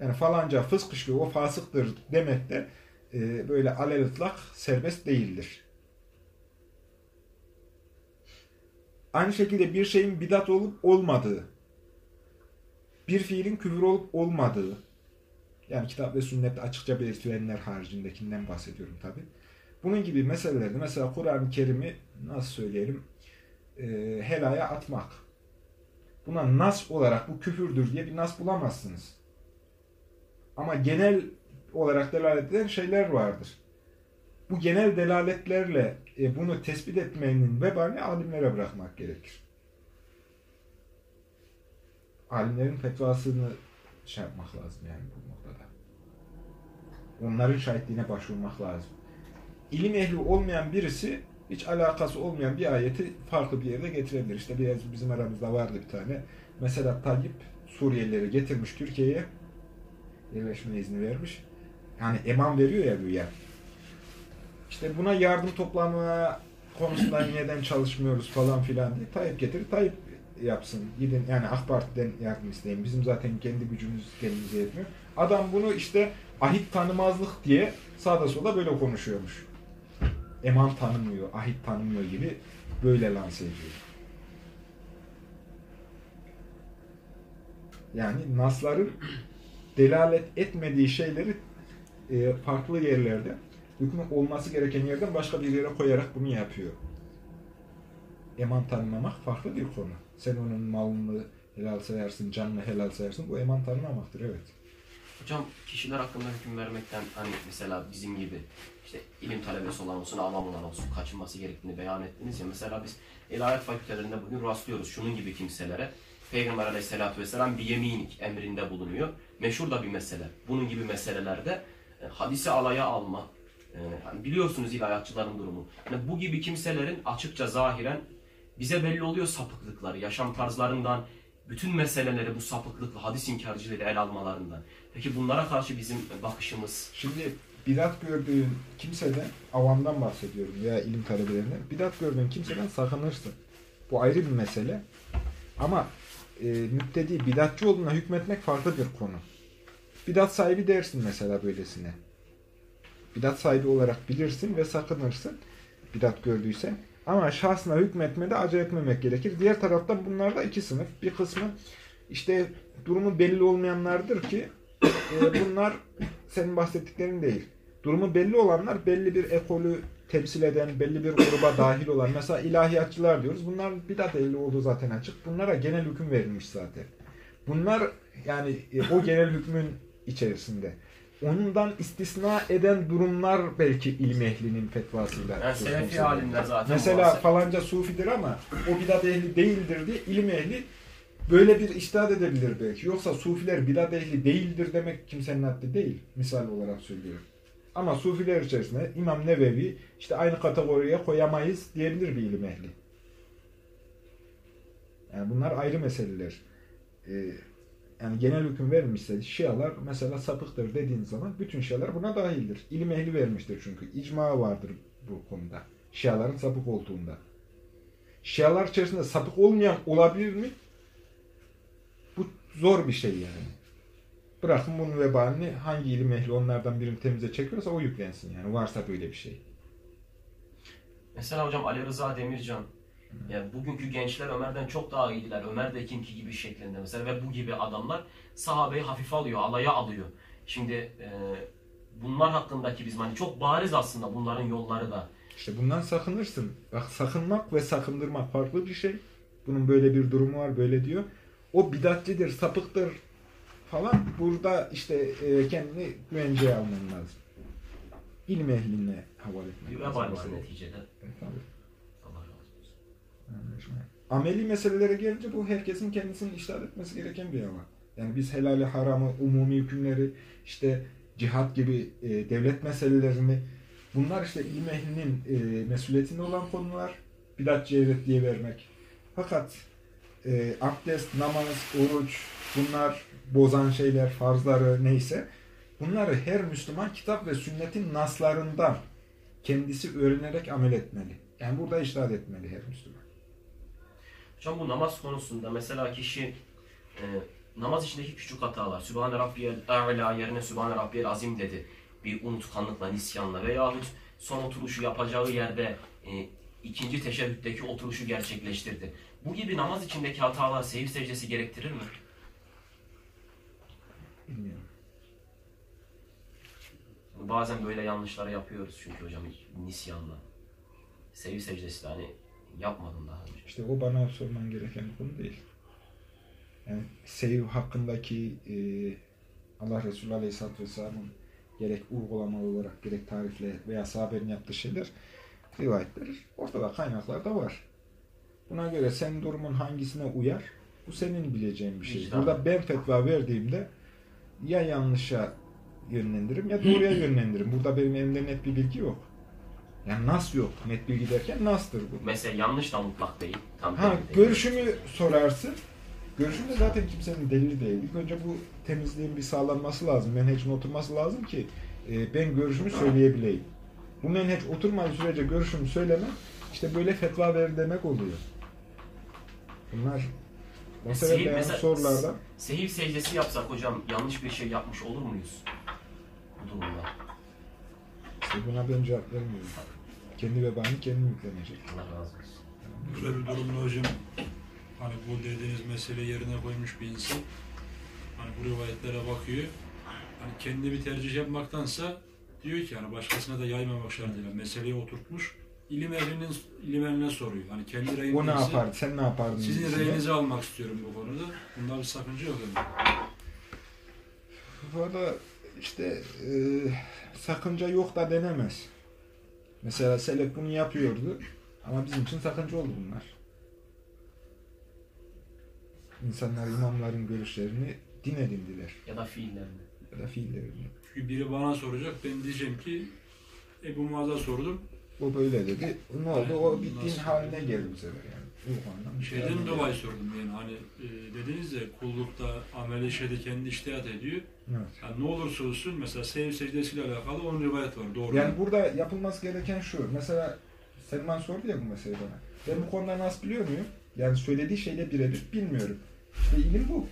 Yani falanca fısk işliyor, o fasıktır demek de e, böyle alel ıtlak serbest değildir. Aynı şekilde bir şeyin bidat olup olmadığı, bir fiilin küfür olup olmadığı, yani kitap ve sünnette açıkça belirtilenler haricindekinden bahsediyorum tabi. Bunun gibi meselelerde mesela Kur'an-ı Kerim'i nasıl söyleyelim e, helaya atmak. Buna nas olarak bu küfürdür diye bir nas bulamazsınız. Ama genel olarak delalet eden şeyler vardır. Bu genel delaletlerle e, bunu tespit etmenin vebalini alimlere bırakmak gerekir. Alimlerin fetvasını şey yapmak lazım yani bu noktada. Onların şahitliğine başvurmak lazım. İlim ehli olmayan birisi hiç alakası olmayan bir ayeti farklı bir yerde getirebilir. İşte biraz bizim aramızda vardı bir tane. Mesela Tayyip Suriyelileri getirmiş Türkiye'ye yerleşme izni vermiş. Yani eman veriyor ya güya. İşte buna yardım toplama konusunda neden çalışmıyoruz falan filan diye Tayyip getirir. Tayyip yapsın. Gidin yani AK Parti'den yardım isteyin. Bizim zaten kendi gücümüz kendimize yetmiyor. Adam bunu işte ahit tanımazlık diye sağda sola böyle konuşuyormuş. Eman tanımıyor, ahit tanımıyor gibi böyle lanse ediyor. Yani nasların delalet etmediği şeyleri e, farklı yerlerde hükmü olması gereken yerden başka bir yere koyarak bunu yapıyor. Eman tanımamak farklı bir konu. Sen onun malını helal sayarsın, canını helal sayarsın. Bu eman tanımamaktır, evet. Hocam kişiler hakkında hüküm vermekten hani mesela bizim gibi işte ilim talebesi olan olsun, avam olan olsun kaçınması gerektiğini beyan ettiniz ya. Mesela biz ilahiyat fakültelerinde bugün rastlıyoruz şunun gibi kimselere. Peygamber aleyhissalatü vesselam bir yeminik emrinde bulunuyor. Meşhur da bir mesele. Bunun gibi meselelerde e, hadisi alaya alma. E, hani biliyorsunuz ilahiyatçıların durumu. Yani bu gibi kimselerin açıkça zahiren bize belli oluyor sapıklıkları, yaşam tarzlarından, bütün meseleleri bu sapıklıkla hadis inkarcıları el almalarından. Peki bunlara karşı bizim bakışımız Şimdi bidat gördüğün kimseden, avamdan bahsediyorum veya ilim talebelerinden, bidat gördüğün kimseden sakınırsın. Bu ayrı bir mesele. Ama e, müptedi, bidatçı olduğuna hükmetmek farklı bir konu. Bidat sahibi dersin mesela böylesine. Bidat sahibi olarak bilirsin ve sakınırsın. Bidat gördüysen. Ama şahsına hükmetmede acele etmemek gerekir. Diğer taraftan bunlar da iki sınıf. Bir kısmı işte durumu belli olmayanlardır ki e, bunlar senin bahsettiklerin değil. Durumu belli olanlar belli bir ekolü temsil eden, belli bir gruba dahil olan. Mesela ilahiyatçılar diyoruz. Bunlar bidat ehli olduğu zaten açık. Bunlara genel hüküm verilmiş zaten. Bunlar yani e, o genel hükmün içerisinde. Ondan istisna eden durumlar belki ilim ehlinin fetvasıyla. Yani Selefi alimler zaten Mesela falanca sufidir ama o bidat ehli değildir diye ilim ehli böyle bir iştahat edebilir belki. Yoksa sufiler bidat ehli değildir demek kimsenin haddi değil. Misal olarak söylüyorum. Ama sufiler içerisinde İmam Nevevi işte aynı kategoriye koyamayız diyebilir bir ilim ehli. Yani bunlar ayrı meseleler. Ee, yani genel hüküm vermişse Şialar mesela sapıktır dediğin zaman bütün Şialar buna dahildir. İlim ehli vermiştir çünkü. İcma vardır bu konuda. Şiaların sapık olduğunda. Şialar içerisinde sapık olmayan olabilir mi? Bu zor bir şey yani. Bırakın bunun vebalini hangi ilim ehli onlardan birini temize çekiyorsa o yüklensin yani. Varsa böyle bir şey. Mesela hocam Ali Rıza Demircan yani bugünkü gençler Ömer'den çok daha iyiydiler. Ömer de kimki gibi şeklinde mesela ve bu gibi adamlar sahabeyi hafife alıyor, alaya alıyor. Şimdi e, bunlar hakkındaki bizim hani çok bariz aslında bunların yolları da. İşte bundan sakınırsın. Bak sakınmak ve sakındırmak farklı bir şey. Bunun böyle bir durumu var, böyle diyor. O bidatçidir, sapıktır falan. Burada işte e, kendini güvenceye alman lazım. İlim ehline havale etmek lazım. vebal var neticede. Evet, tabii. Allah razı olsun. Anlaşılıyor. Ameli meselelere gelince bu herkesin kendisinin iştahat etmesi gereken bir alan. Yani biz helali haramı, umumi hükümleri, işte cihat gibi e, devlet meselelerini bunlar işte ilim ehlinin e, mesuliyetinde olan konular. Bidatçı evet diye vermek. Fakat e, abdest, namaz, oruç bunlar bozan şeyler, farzları neyse bunları her Müslüman kitap ve sünnetin naslarından kendisi öğrenerek amel etmeli. Yani burada iştahat etmeli her Müslüman. Hocam bu namaz konusunda mesela kişi e, namaz içindeki küçük hatalar, Sübhane Rabbiyel A'la yerine Sübhane Rabbiyel Azim dedi. Bir unutkanlıkla, nisyanla veyahut son oturuşu yapacağı yerde e, ikinci teşebbütteki oturuşu gerçekleştirdi. Bu gibi namaz içindeki hatalar seyir secdesi gerektirir mi? Bilmiyorum. Bazen böyle yanlışları yapıyoruz çünkü hocam nisyanla. Seyir secdesi de hani yapmadım daha önce. İşte o bana sorman gereken konu değil. Yani seyiv hakkındaki e, Allah Resulü Aleyhisselatü Vesselam'ın gerek uygulamalı olarak gerek tarifle veya sahabenin yaptığı şeyler rivayetler ortada kaynaklarda var. Buna göre senin durumun hangisine uyar? Bu senin bileceğin bir şey. Burada ben fetva verdiğimde ya yanlışa yönlendiririm ya doğruya yönlendiririm. Burada benim elimde net bir bilgi yok. Yani nas yok. Net bilgi derken nastır bu. Mesela yanlış da mutlak değil. Tam Ha, değil. görüşümü sorarsın. Görüşüm de zaten kimsenin delili değil. İlk önce bu temizliğin bir sağlanması lazım. Menhecin oturması lazım ki e, ben görüşümü söyleyebileyim. Bu menheç oturmadığı sürece görüşümü söylemem işte böyle fetva verir demek oluyor. Bunlar mesela Seyir- beyan mesela- sorularda Sehiv secdesi yapsak hocam yanlış bir şey yapmış olur muyuz? Bu durumda. İşte buna ben cevap vermiyorum. Kendi vebalini kendi yüklenecek. Allah razı olsun. Böyle bir durumda hocam hani bu dediğiniz meseleyi yerine koymuş bir insan hani bu rivayetlere bakıyor. Hani kendi bir tercih yapmaktansa diyor ki hani başkasına da yaymamak şartıyla meseleyi oturtmuş. İlim ehlinin ilim ehline soruyor. Hani kendi reyim O ne yapardı? Sen ne yapardın? Sizin reyinizi almak istiyorum bu konuda. Bunda bir sakınca yok yani. İşte e, sakınca yok da denemez. Mesela Selef bunu yapıyordu ama bizim için sakınca oldu bunlar. İnsanlar imamların görüşlerini din edindiler Ya da fiillerini. ya da fiillerini. Çünkü biri bana soracak ben diyeceğim ki Ebu Muaz'a sordum. O böyle dedi. Ne oldu? O bir din haline geldi bu sefer yani. Şey Şeyden dolayı sordum yani hani e, dediniz ya kullukta ameli şeyde kendi iştihat ediyor. Evet. Yani ne olursa olsun mesela sev secdesiyle alakalı 10 rivayet var doğru. Yani burada yapılması gereken şu. Mesela Selman sordu ya bu meseleyi bana. Ben bu konuda nasıl biliyor muyum? Yani söylediği şeyle birebir bilmiyorum. İşte ilim bu.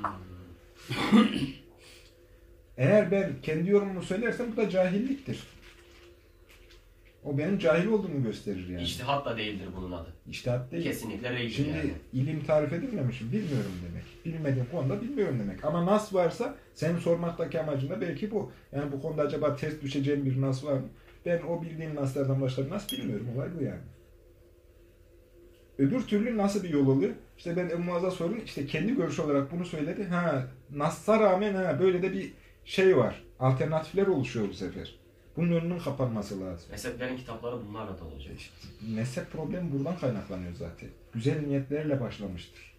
Hmm. Eğer ben kendi yorumumu söylersem bu da cahilliktir. O benim cahil olduğumu gösterir yani. İçtihat da değildir bunun adı. İçtihat değil. Kesinlikle değildir Şimdi yani. ilim tarif edilmemişim. Bilmiyorum demek. Bilmediğim konuda bilmiyorum demek. Ama nas varsa senin sormaktaki amacın da belki bu. Yani bu konuda acaba ters düşeceğim bir nas var mı? Ben o bildiğim naslardan başka bir nas bilmiyorum. Olay bu yani. Öbür türlü nasıl bir yol oluyor? İşte ben Ebu Muaz'a sordum. işte kendi görüşü olarak bunu söyledi. Ha, Nas'a rağmen ha, böyle de bir şey var. Alternatifler oluşuyor bu sefer. Bunun önünün kapanması lazım. Mezheplerin kitapları bunlarla dolu hocam. İşte mezhep problemi buradan kaynaklanıyor zaten. Güzel niyetlerle başlamıştır.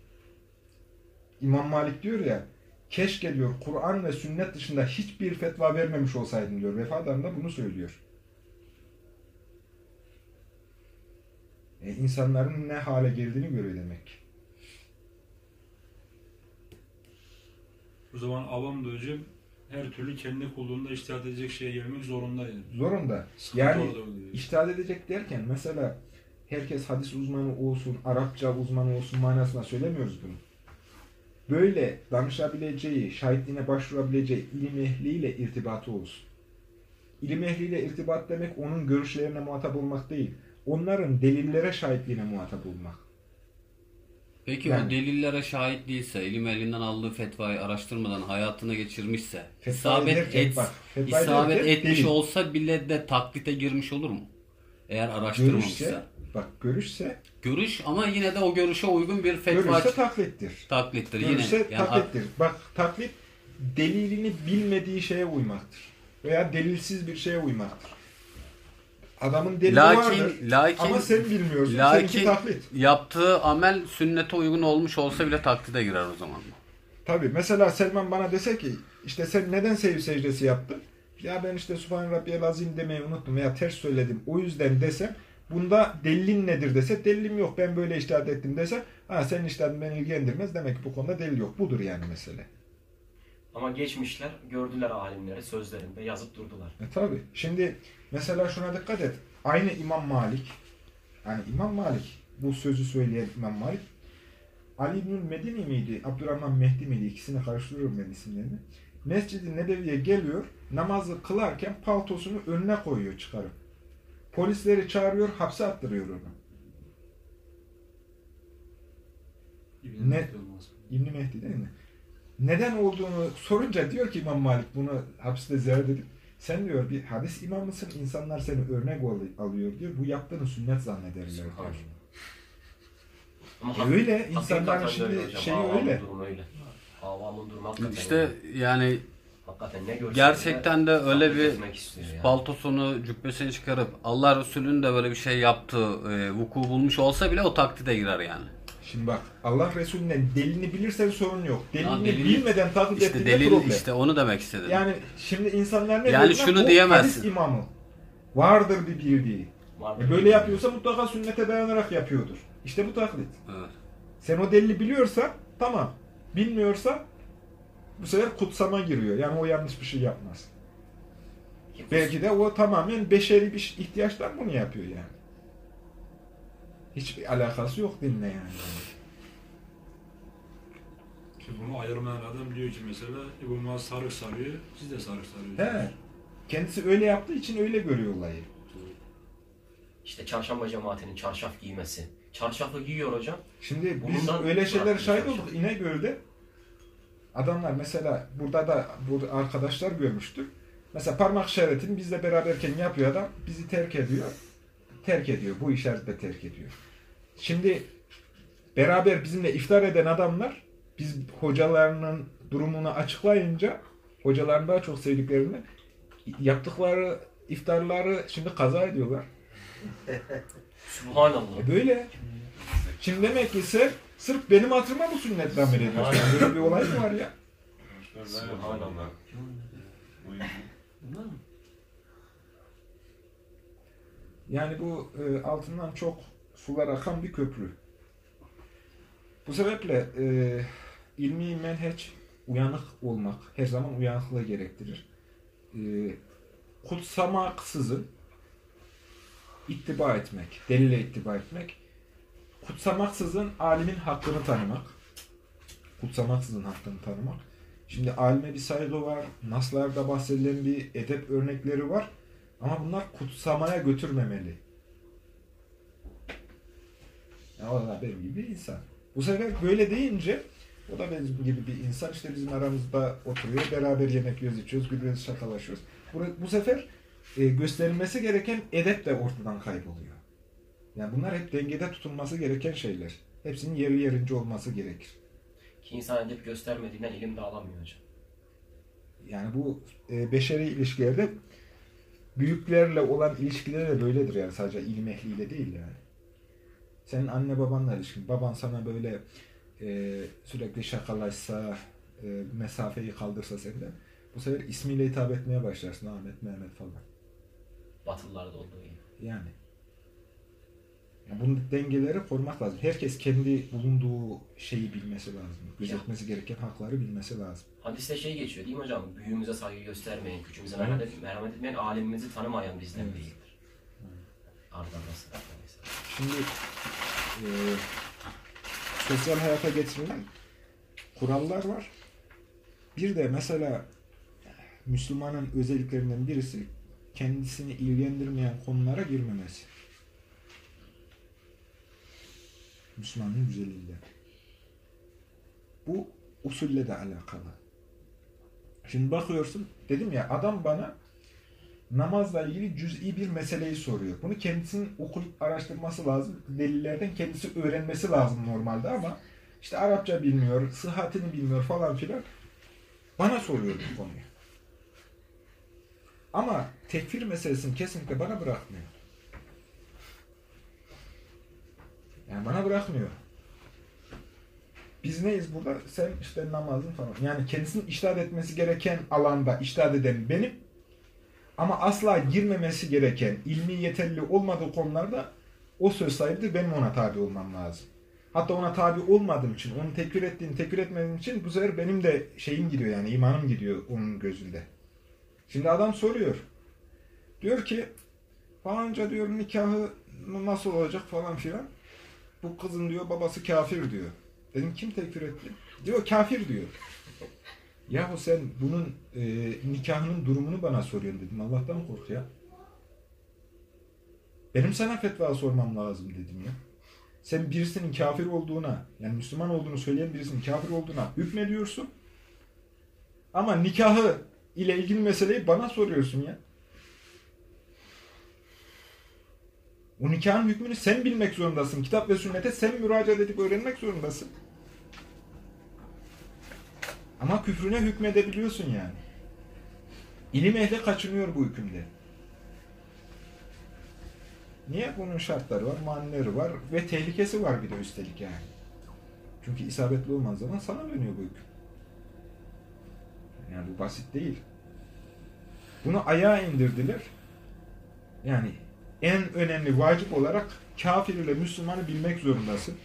İmam Malik diyor ya, keşke diyor Kur'an ve sünnet dışında hiçbir fetva vermemiş olsaydım diyor. Vefadan bunu söylüyor. E, insanların ne hale geldiğini görüyor demek. O zaman avam da hocam her türlü kendi kulluğunda iştihat edecek şeye gelmek zorundaydı. Zorunda. Sıkıntı Yani. İçtihat edecek derken mesela herkes hadis uzmanı olsun, Arapça uzmanı olsun manasına söylemiyoruz bunu. Böyle danışabileceği, şahitliğine başvurabileceği ilim ehliyle irtibatı olsun. İlim ehliyle irtibat demek onun görüşlerine muhatap olmak değil. Onların delillere şahitliğine muhatap olmak. Peki Yani- o delillere şahit değilse, ilim elinden aldığı fetvayı araştırmadan hayatına geçirmişse, Fetva isabet, et, bak, fetva isabet ederken etmiş delil. olsa bile de taklite girmiş olur mu? Eğer araştırmamışsa. Görüşse, bak görüşse, Görüş ama yine de o görüşe uygun bir fetva görüşse taklittir. taklittir. Görüşse yine yani taklittir. Bak taklit delilini bilmediği şeye uymaktır. Veya delilsiz bir şeye uymaktır. Adamın delili Lakin- vardır lakin- ama sen bilmiyorsun. lakin- Seninki taklit. yaptığı amel sünnete uygun olmuş olsa bile taklide girer o zaman. Tabi mesela Selman bana dese ki işte sen neden sev secdesi yaptın? Ya ben işte Subhan Rabbiyel Azim demeyi unuttum veya ters söyledim. O yüzden desem bunda delilin nedir dese delilim yok ben böyle iştahat ettim dese ha senin iştahın beni ilgilendirmez demek ki bu konuda delil yok. Budur yani mesele. Ama geçmişler gördüler alimleri sözlerinde yazıp durdular. E tabi. Şimdi mesela şuna dikkat et. Aynı İmam Malik, yani İmam Malik, bu sözü söyleyen İmam Malik, Ali İbnül Medini miydi, Abdurrahman Mehdi miydi, ikisini karıştırıyorum ben isimlerini. Mescid-i Nebevi'ye geliyor, namazı kılarken paltosunu önüne koyuyor çıkarıp. Polisleri çağırıyor, hapse attırıyor onu. İbn-i Mehdi değil mi? Neden olduğunu sorunca diyor ki İmam Malik bunu hapiste ziyaret edip sen diyor bir hadis imamısın insanlar seni örnek al- alıyor diyor. Bu yaptığını sünnet zannederler diyor. Ama öyle insanların şimdi şeyi öyle. öyle. Avamın durumu hakikaten İşte öyle. yani Hakikaten ne görse gerçekten de öyle bir yani. paltosunu, cübbesini çıkarıp Allah Resulü'nün de böyle bir şey yaptığı, e, vuku bulmuş olsa bile o taklide girer yani. Şimdi bak Allah Resulü'nden delilini bilirsen sorun yok. Delilini Ya delil- bilmeden taklit İşte ettiğinde delil problem. işte onu demek istedim. Yani şimdi insanlar ne Yani diyorlar? şunu Bu diyemezsin. Hadis imamı. Vardır bir bildiği. Var E böyle yapıyorsa mutlaka sünnete dayanarak yapıyordur. İşte bu taklit. Evet. Sen o delili biliyorsa tamam. Bilmiyorsa bu sefer kutsama giriyor. Yani o yanlış bir şey yapmaz. Belki de o tamamen beşeri bir ihtiyaçtan bunu yapıyor yani. Hiçbir alakası yok dinle yani. Ki bunu ayırmayan adam diyor ki mesela İbn Muaz sarık sarıyor, siz de sarık sarıyorsunuz. He. Kendisi öyle yaptığı için öyle görüyor olayı. İşte çarşamba cemaatinin çarşaf giymesi. Çarşafı giyiyor hocam. Şimdi biz Bundan öyle şeyler bırakmış şahit olduk İnegöl'de. Adamlar mesela burada da burada arkadaşlar görmüştük. Mesela parmak işaretini bizle beraberken yapıyor adam. Bizi terk ediyor. Terk ediyor. Bu işaretle terk ediyor. Şimdi beraber bizimle iftar eden adamlar biz hocalarının durumunu açıklayınca hocaların daha çok sevdiklerini yaptıkları iftarları şimdi kaza ediyorlar. Subhanallah. E böyle. Şimdi demek ki sen sırf benim hatırıma bu sünnetle amel ediyorsun. Yani Böyle bir olay mı var ya? Subhanallah. Yani bu e, altından çok sular akan bir köprü. Bu sebeple e, ilmi menheç uyanık olmak her zaman uyanıklığı gerektirir. E, kutsamaksızın ittiba etmek, delile ittiba etmek, kutsamaksızın alimin hakkını tanımak, kutsamaksızın hakkını tanımak. Şimdi alime bir saygı var, naslarda bahsedilen bir edep örnekleri var ama bunlar kutsamaya götürmemeli. Ya o da benim gibi bir insan. Bu sefer böyle deyince o da benim gibi bir insan işte bizim aramızda oturuyor, beraber yemek yiyoruz, içiyoruz, gülüyoruz, şakalaşıyoruz. Bu, bu sefer e, gösterilmesi gereken edep de ortadan kayboluyor. Yani bunlar hep dengede tutulması gereken şeyler. Hepsinin yeri yerince olması gerekir. Ki insan edip göstermediğinden ilim de alamıyor hocam. Yani bu e, beşeri ilişkilerde büyüklerle olan ilişkileri de böyledir yani sadece ilim ehliyle değil yani. Senin anne babanla ilişkin, baban sana böyle e, sürekli şakalaşsa, e, mesafeyi kaldırsa senden, bu sefer ismiyle hitap etmeye başlarsın Ahmet, Mehmet falan. Batılılarda olduğu gibi. Yani. Yani bunun dengeleri korumak lazım. Herkes kendi bulunduğu şeyi bilmesi lazım. Gözetmesi gereken hakları bilmesi lazım. Hadiste şey geçiyor değil mi hocam? Büyüğümüze saygı göstermeyin, küçüğümüze merhamet, et- merhamet etmeyen, alimimizi tanımayan bizden Evet. değildir. Ardından mesela. Şimdi e, sosyal hayata getirilen kurallar var. Bir de mesela Müslümanın özelliklerinden birisi kendisini ilgilendirmeyen konulara girmemesi. Müslümanın güzelliğinden. Bu usulle de alakalı. Şimdi bakıyorsun, dedim ya adam bana namazla ilgili cüz'i bir meseleyi soruyor. Bunu kendisinin okuyup araştırması lazım. Delillerden kendisi öğrenmesi lazım normalde ama işte Arapça bilmiyor, sıhhatini bilmiyor falan filan. Bana soruyor bu konuyu. Ama tekfir meselesini kesinlikle bana bırakmıyor. Yani bana bırakmıyor. Biz neyiz burada? Sen işte namazın falan. Yani kendisinin iştahat etmesi gereken alanda iştahat eden benim. Ama asla girmemesi gereken, ilmi yeterli olmadığı konularda o söz sahibidir. Benim ona tabi olmam lazım. Hatta ona tabi olmadığım için, onu tekfir ettiğim, tekfir etmediğim için bu sefer benim de şeyim gidiyor yani imanım gidiyor onun gözünde. Şimdi adam soruyor. Diyor ki falanca diyor nikahı nasıl olacak falan filan. Bu kızın diyor babası kafir diyor. Dedim kim tekfir etti? Diyor kafir diyor. Yahu sen bunun e, nikahının durumunu bana soruyorsun dedim. Allah'tan kork ya. Benim sana fetva sormam lazım dedim ya. Sen birisinin kafir olduğuna, yani Müslüman olduğunu söyleyen birisinin kafir olduğuna hükmediyorsun. Ama nikahı ile ilgili meseleyi bana soruyorsun ya. O nikahın hükmünü sen bilmek zorundasın. Kitap ve sünnete sen müracaat edip öğrenmek zorundasın. Ama küfrüne hükmedebiliyorsun yani. İlim ehli kaçınıyor bu hükümde. Niye? Bunun şartları var, manileri var ve tehlikesi var bir de üstelik yani. Çünkü isabetli olmaz zaman sana dönüyor bu hüküm. Yani bu basit değil. Bunu ayağa indirdiler. Yani en önemli vacip olarak kafir ile Müslümanı bilmek zorundasın.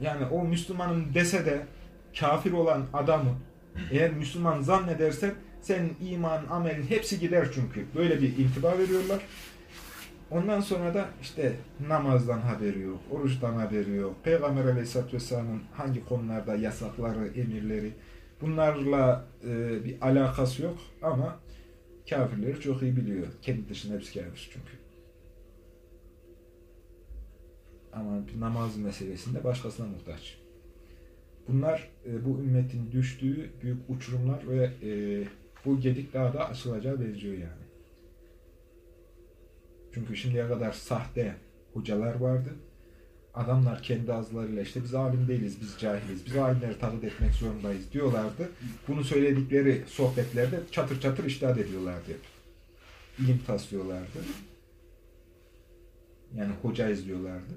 Yani o Müslümanın dese de kafir olan adamı eğer Müslüman zannedersen senin iman, amelin hepsi gider çünkü. Böyle bir intiba veriyorlar. Ondan sonra da işte namazdan haberi yok, oruçtan haberi yok, Peygamber Aleyhisselatü Vesselam'ın hangi konularda yasakları, emirleri bunlarla e, bir alakası yok ama kafirleri çok iyi biliyor. Kendi dışında hepsi kafir çünkü. Ama namaz meselesinde başkasına muhtaç. Bunlar e, bu ümmetin düştüğü büyük uçurumlar ve e, bu gedik daha da açılacağı benziyor yani. Çünkü şimdiye kadar sahte hocalar vardı. Adamlar kendi ağızlarıyla işte biz alim değiliz, biz cahiliz, biz alimleri taklit etmek zorundayız diyorlardı. Bunu söyledikleri sohbetlerde çatır çatır iştahat ediyorlardı hep. İlim taslıyorlardı. Yani hoca izliyorlardı.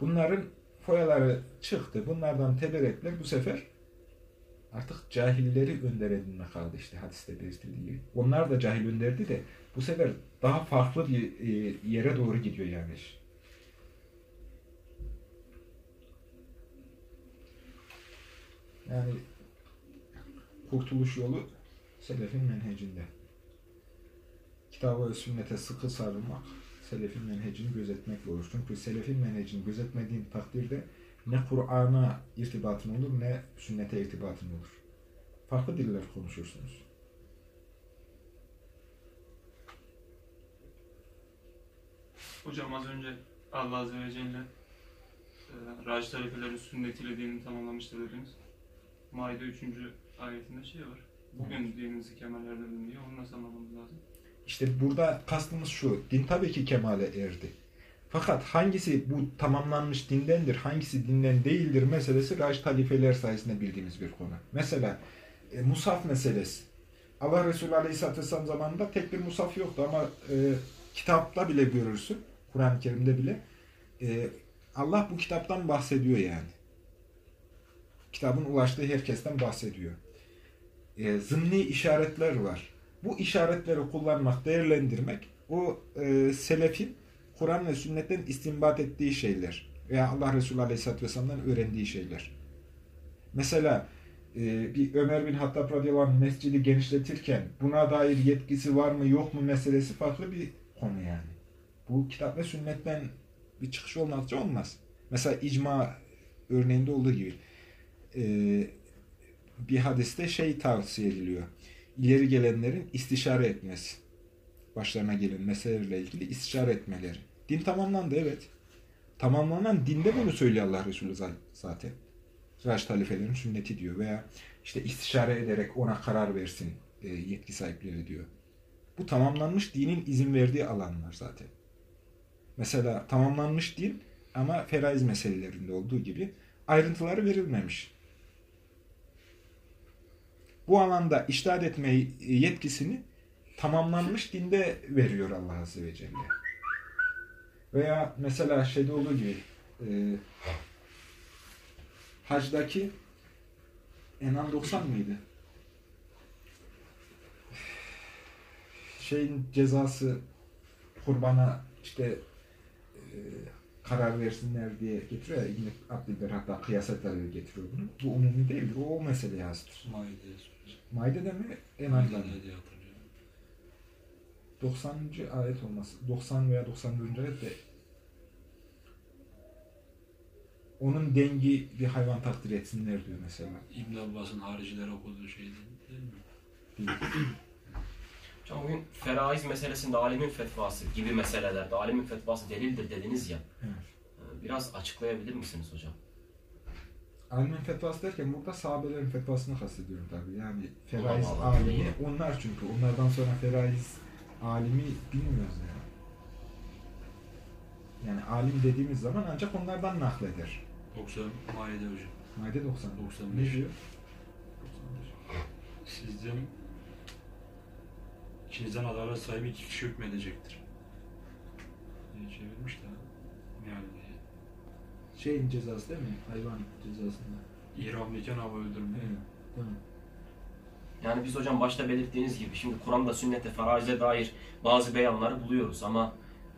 Bunların foyaları çıktı. Bunlardan teberrekler bu sefer artık cahilleri önder edinme kaldı işte hadiste belirtildiği gibi. Onlar da cahil önderdi de bu sefer daha farklı bir e, yere doğru gidiyor yani iş. Yani kurtuluş yolu selefin menhecinde. Kitaba ve sünnete sıkı sarılmak, selefin menhecini gözetmekle olur. Çünkü selefin menhecini gözetmediğin takdirde ne Kur'an'a irtibatın olur ne sünnete irtibatın olur. Farklı diller konuşursunuz. Hocam az önce Allah Azze ve Celle e, Raci talifelerin sünnetiyle dinini tamamlamıştır dediniz. Maide 3. ayetinde şey var. Bugün dininizi kemerlerde bilin diye. Onu nasıl anlamamız lazım? işte burada kastımız şu. Din tabii ki kemale erdi. Fakat hangisi bu tamamlanmış dindendir, hangisi dinden değildir meselesi Raşid halifeler sayesinde bildiğimiz bir konu. Mesela e, musaf meselesi. Allah Resulü Aleyhisselatü Vesselam zamanında tek bir musaf yoktu ama e, kitapta bile görürsün, Kur'an-ı Kerim'de bile e, Allah bu kitaptan bahsediyor yani. Kitabın ulaştığı herkesten bahsediyor. E, zımni işaretler var. Bu işaretleri kullanmak, değerlendirmek o e, selefin Kur'an ve sünnetten istinbat ettiği şeyler veya Allah Resulü Aleyhisselatü Vesselam'dan öğrendiği şeyler. Mesela e, bir Ömer bin Hattab radıyallahu anh mescidi genişletirken buna dair yetkisi var mı yok mu meselesi farklı bir konu yani. Bu kitap ve sünnetten bir çıkış olmazsa olmaz. Mesela icma örneğinde olduğu gibi e, bir hadiste şey tavsiye ediliyor. İleri gelenlerin istişare etmesi. Başlarına gelen meselelerle ilgili istişare etmeleri. Din tamamlandı evet. Tamamlanan dinde bunu söylüyor Allah Resulü za- zaten. Raşid halifelerin sünneti diyor veya işte istişare ederek ona karar versin e, yetki sahipleri diyor. Bu tamamlanmış dinin izin verdiği alanlar zaten. Mesela tamamlanmış din ama feraiz meselelerinde olduğu gibi ayrıntıları verilmemiş. Bu alanda iştahat etme yetkisini tamamlanmış dinde veriyor Allah Azze ve Celle. Veya mesela şeyde olduğu gibi e, hacdaki Enam 90 mıydı? Şeyin cezası kurbana işte e, karar versinler diye getiriyor ya İbn Abdülber hatta kıyasetlerle getiriyor bunu. Bu umumi değildir. O, o meseleye hastır. Maide. Maide'de mi? Enam'da mı? Maide diye hatırlıyorum. 90. ayet olması. 90 veya 94. ayet de onun dengi bir hayvan takdir etsinler diyor mesela. İbn Abbas'ın hariciler okuduğu şey değil, değil mi? Değil. Hocam bugün feraiz meselesinde alimin fetvası gibi meselelerde alimin fetvası delildir dediniz ya. Evet. Ee, Biraz açıklayabilir misiniz hocam? Alimin fetvası derken burada sahabelerin fetvasını kastediyorum tabii. Yani feraiz Allah Allah, alimi değil. onlar çünkü. Onlardan sonra feraiz alimi bilmiyoruz yani. Yani alim dediğimiz zaman ancak onlardan nakleder. 90 Maide hocam. Maide 90. 95. Ne diyor? Sizden içinizden adalet sahibi iki kişi hükmedecektir. diye çevirmiş de yani Şeyin cezası değil mi? Hayvan cezasında. ihramlıyken hava öldürme. Evet. Yani biz hocam başta belirttiğiniz gibi şimdi Kur'an'da sünnette feraize dair bazı beyanları buluyoruz ama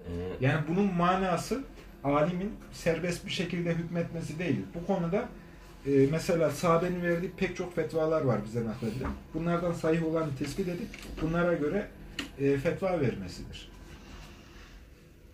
e, Yani bunun manası alimin serbest bir şekilde hükmetmesi değil. Bu konuda e, mesela sahabenin verdiği pek çok fetvalar var bize nakledilen. Bunlardan sahih olanı tespit edip bunlara göre e, fetva vermesidir.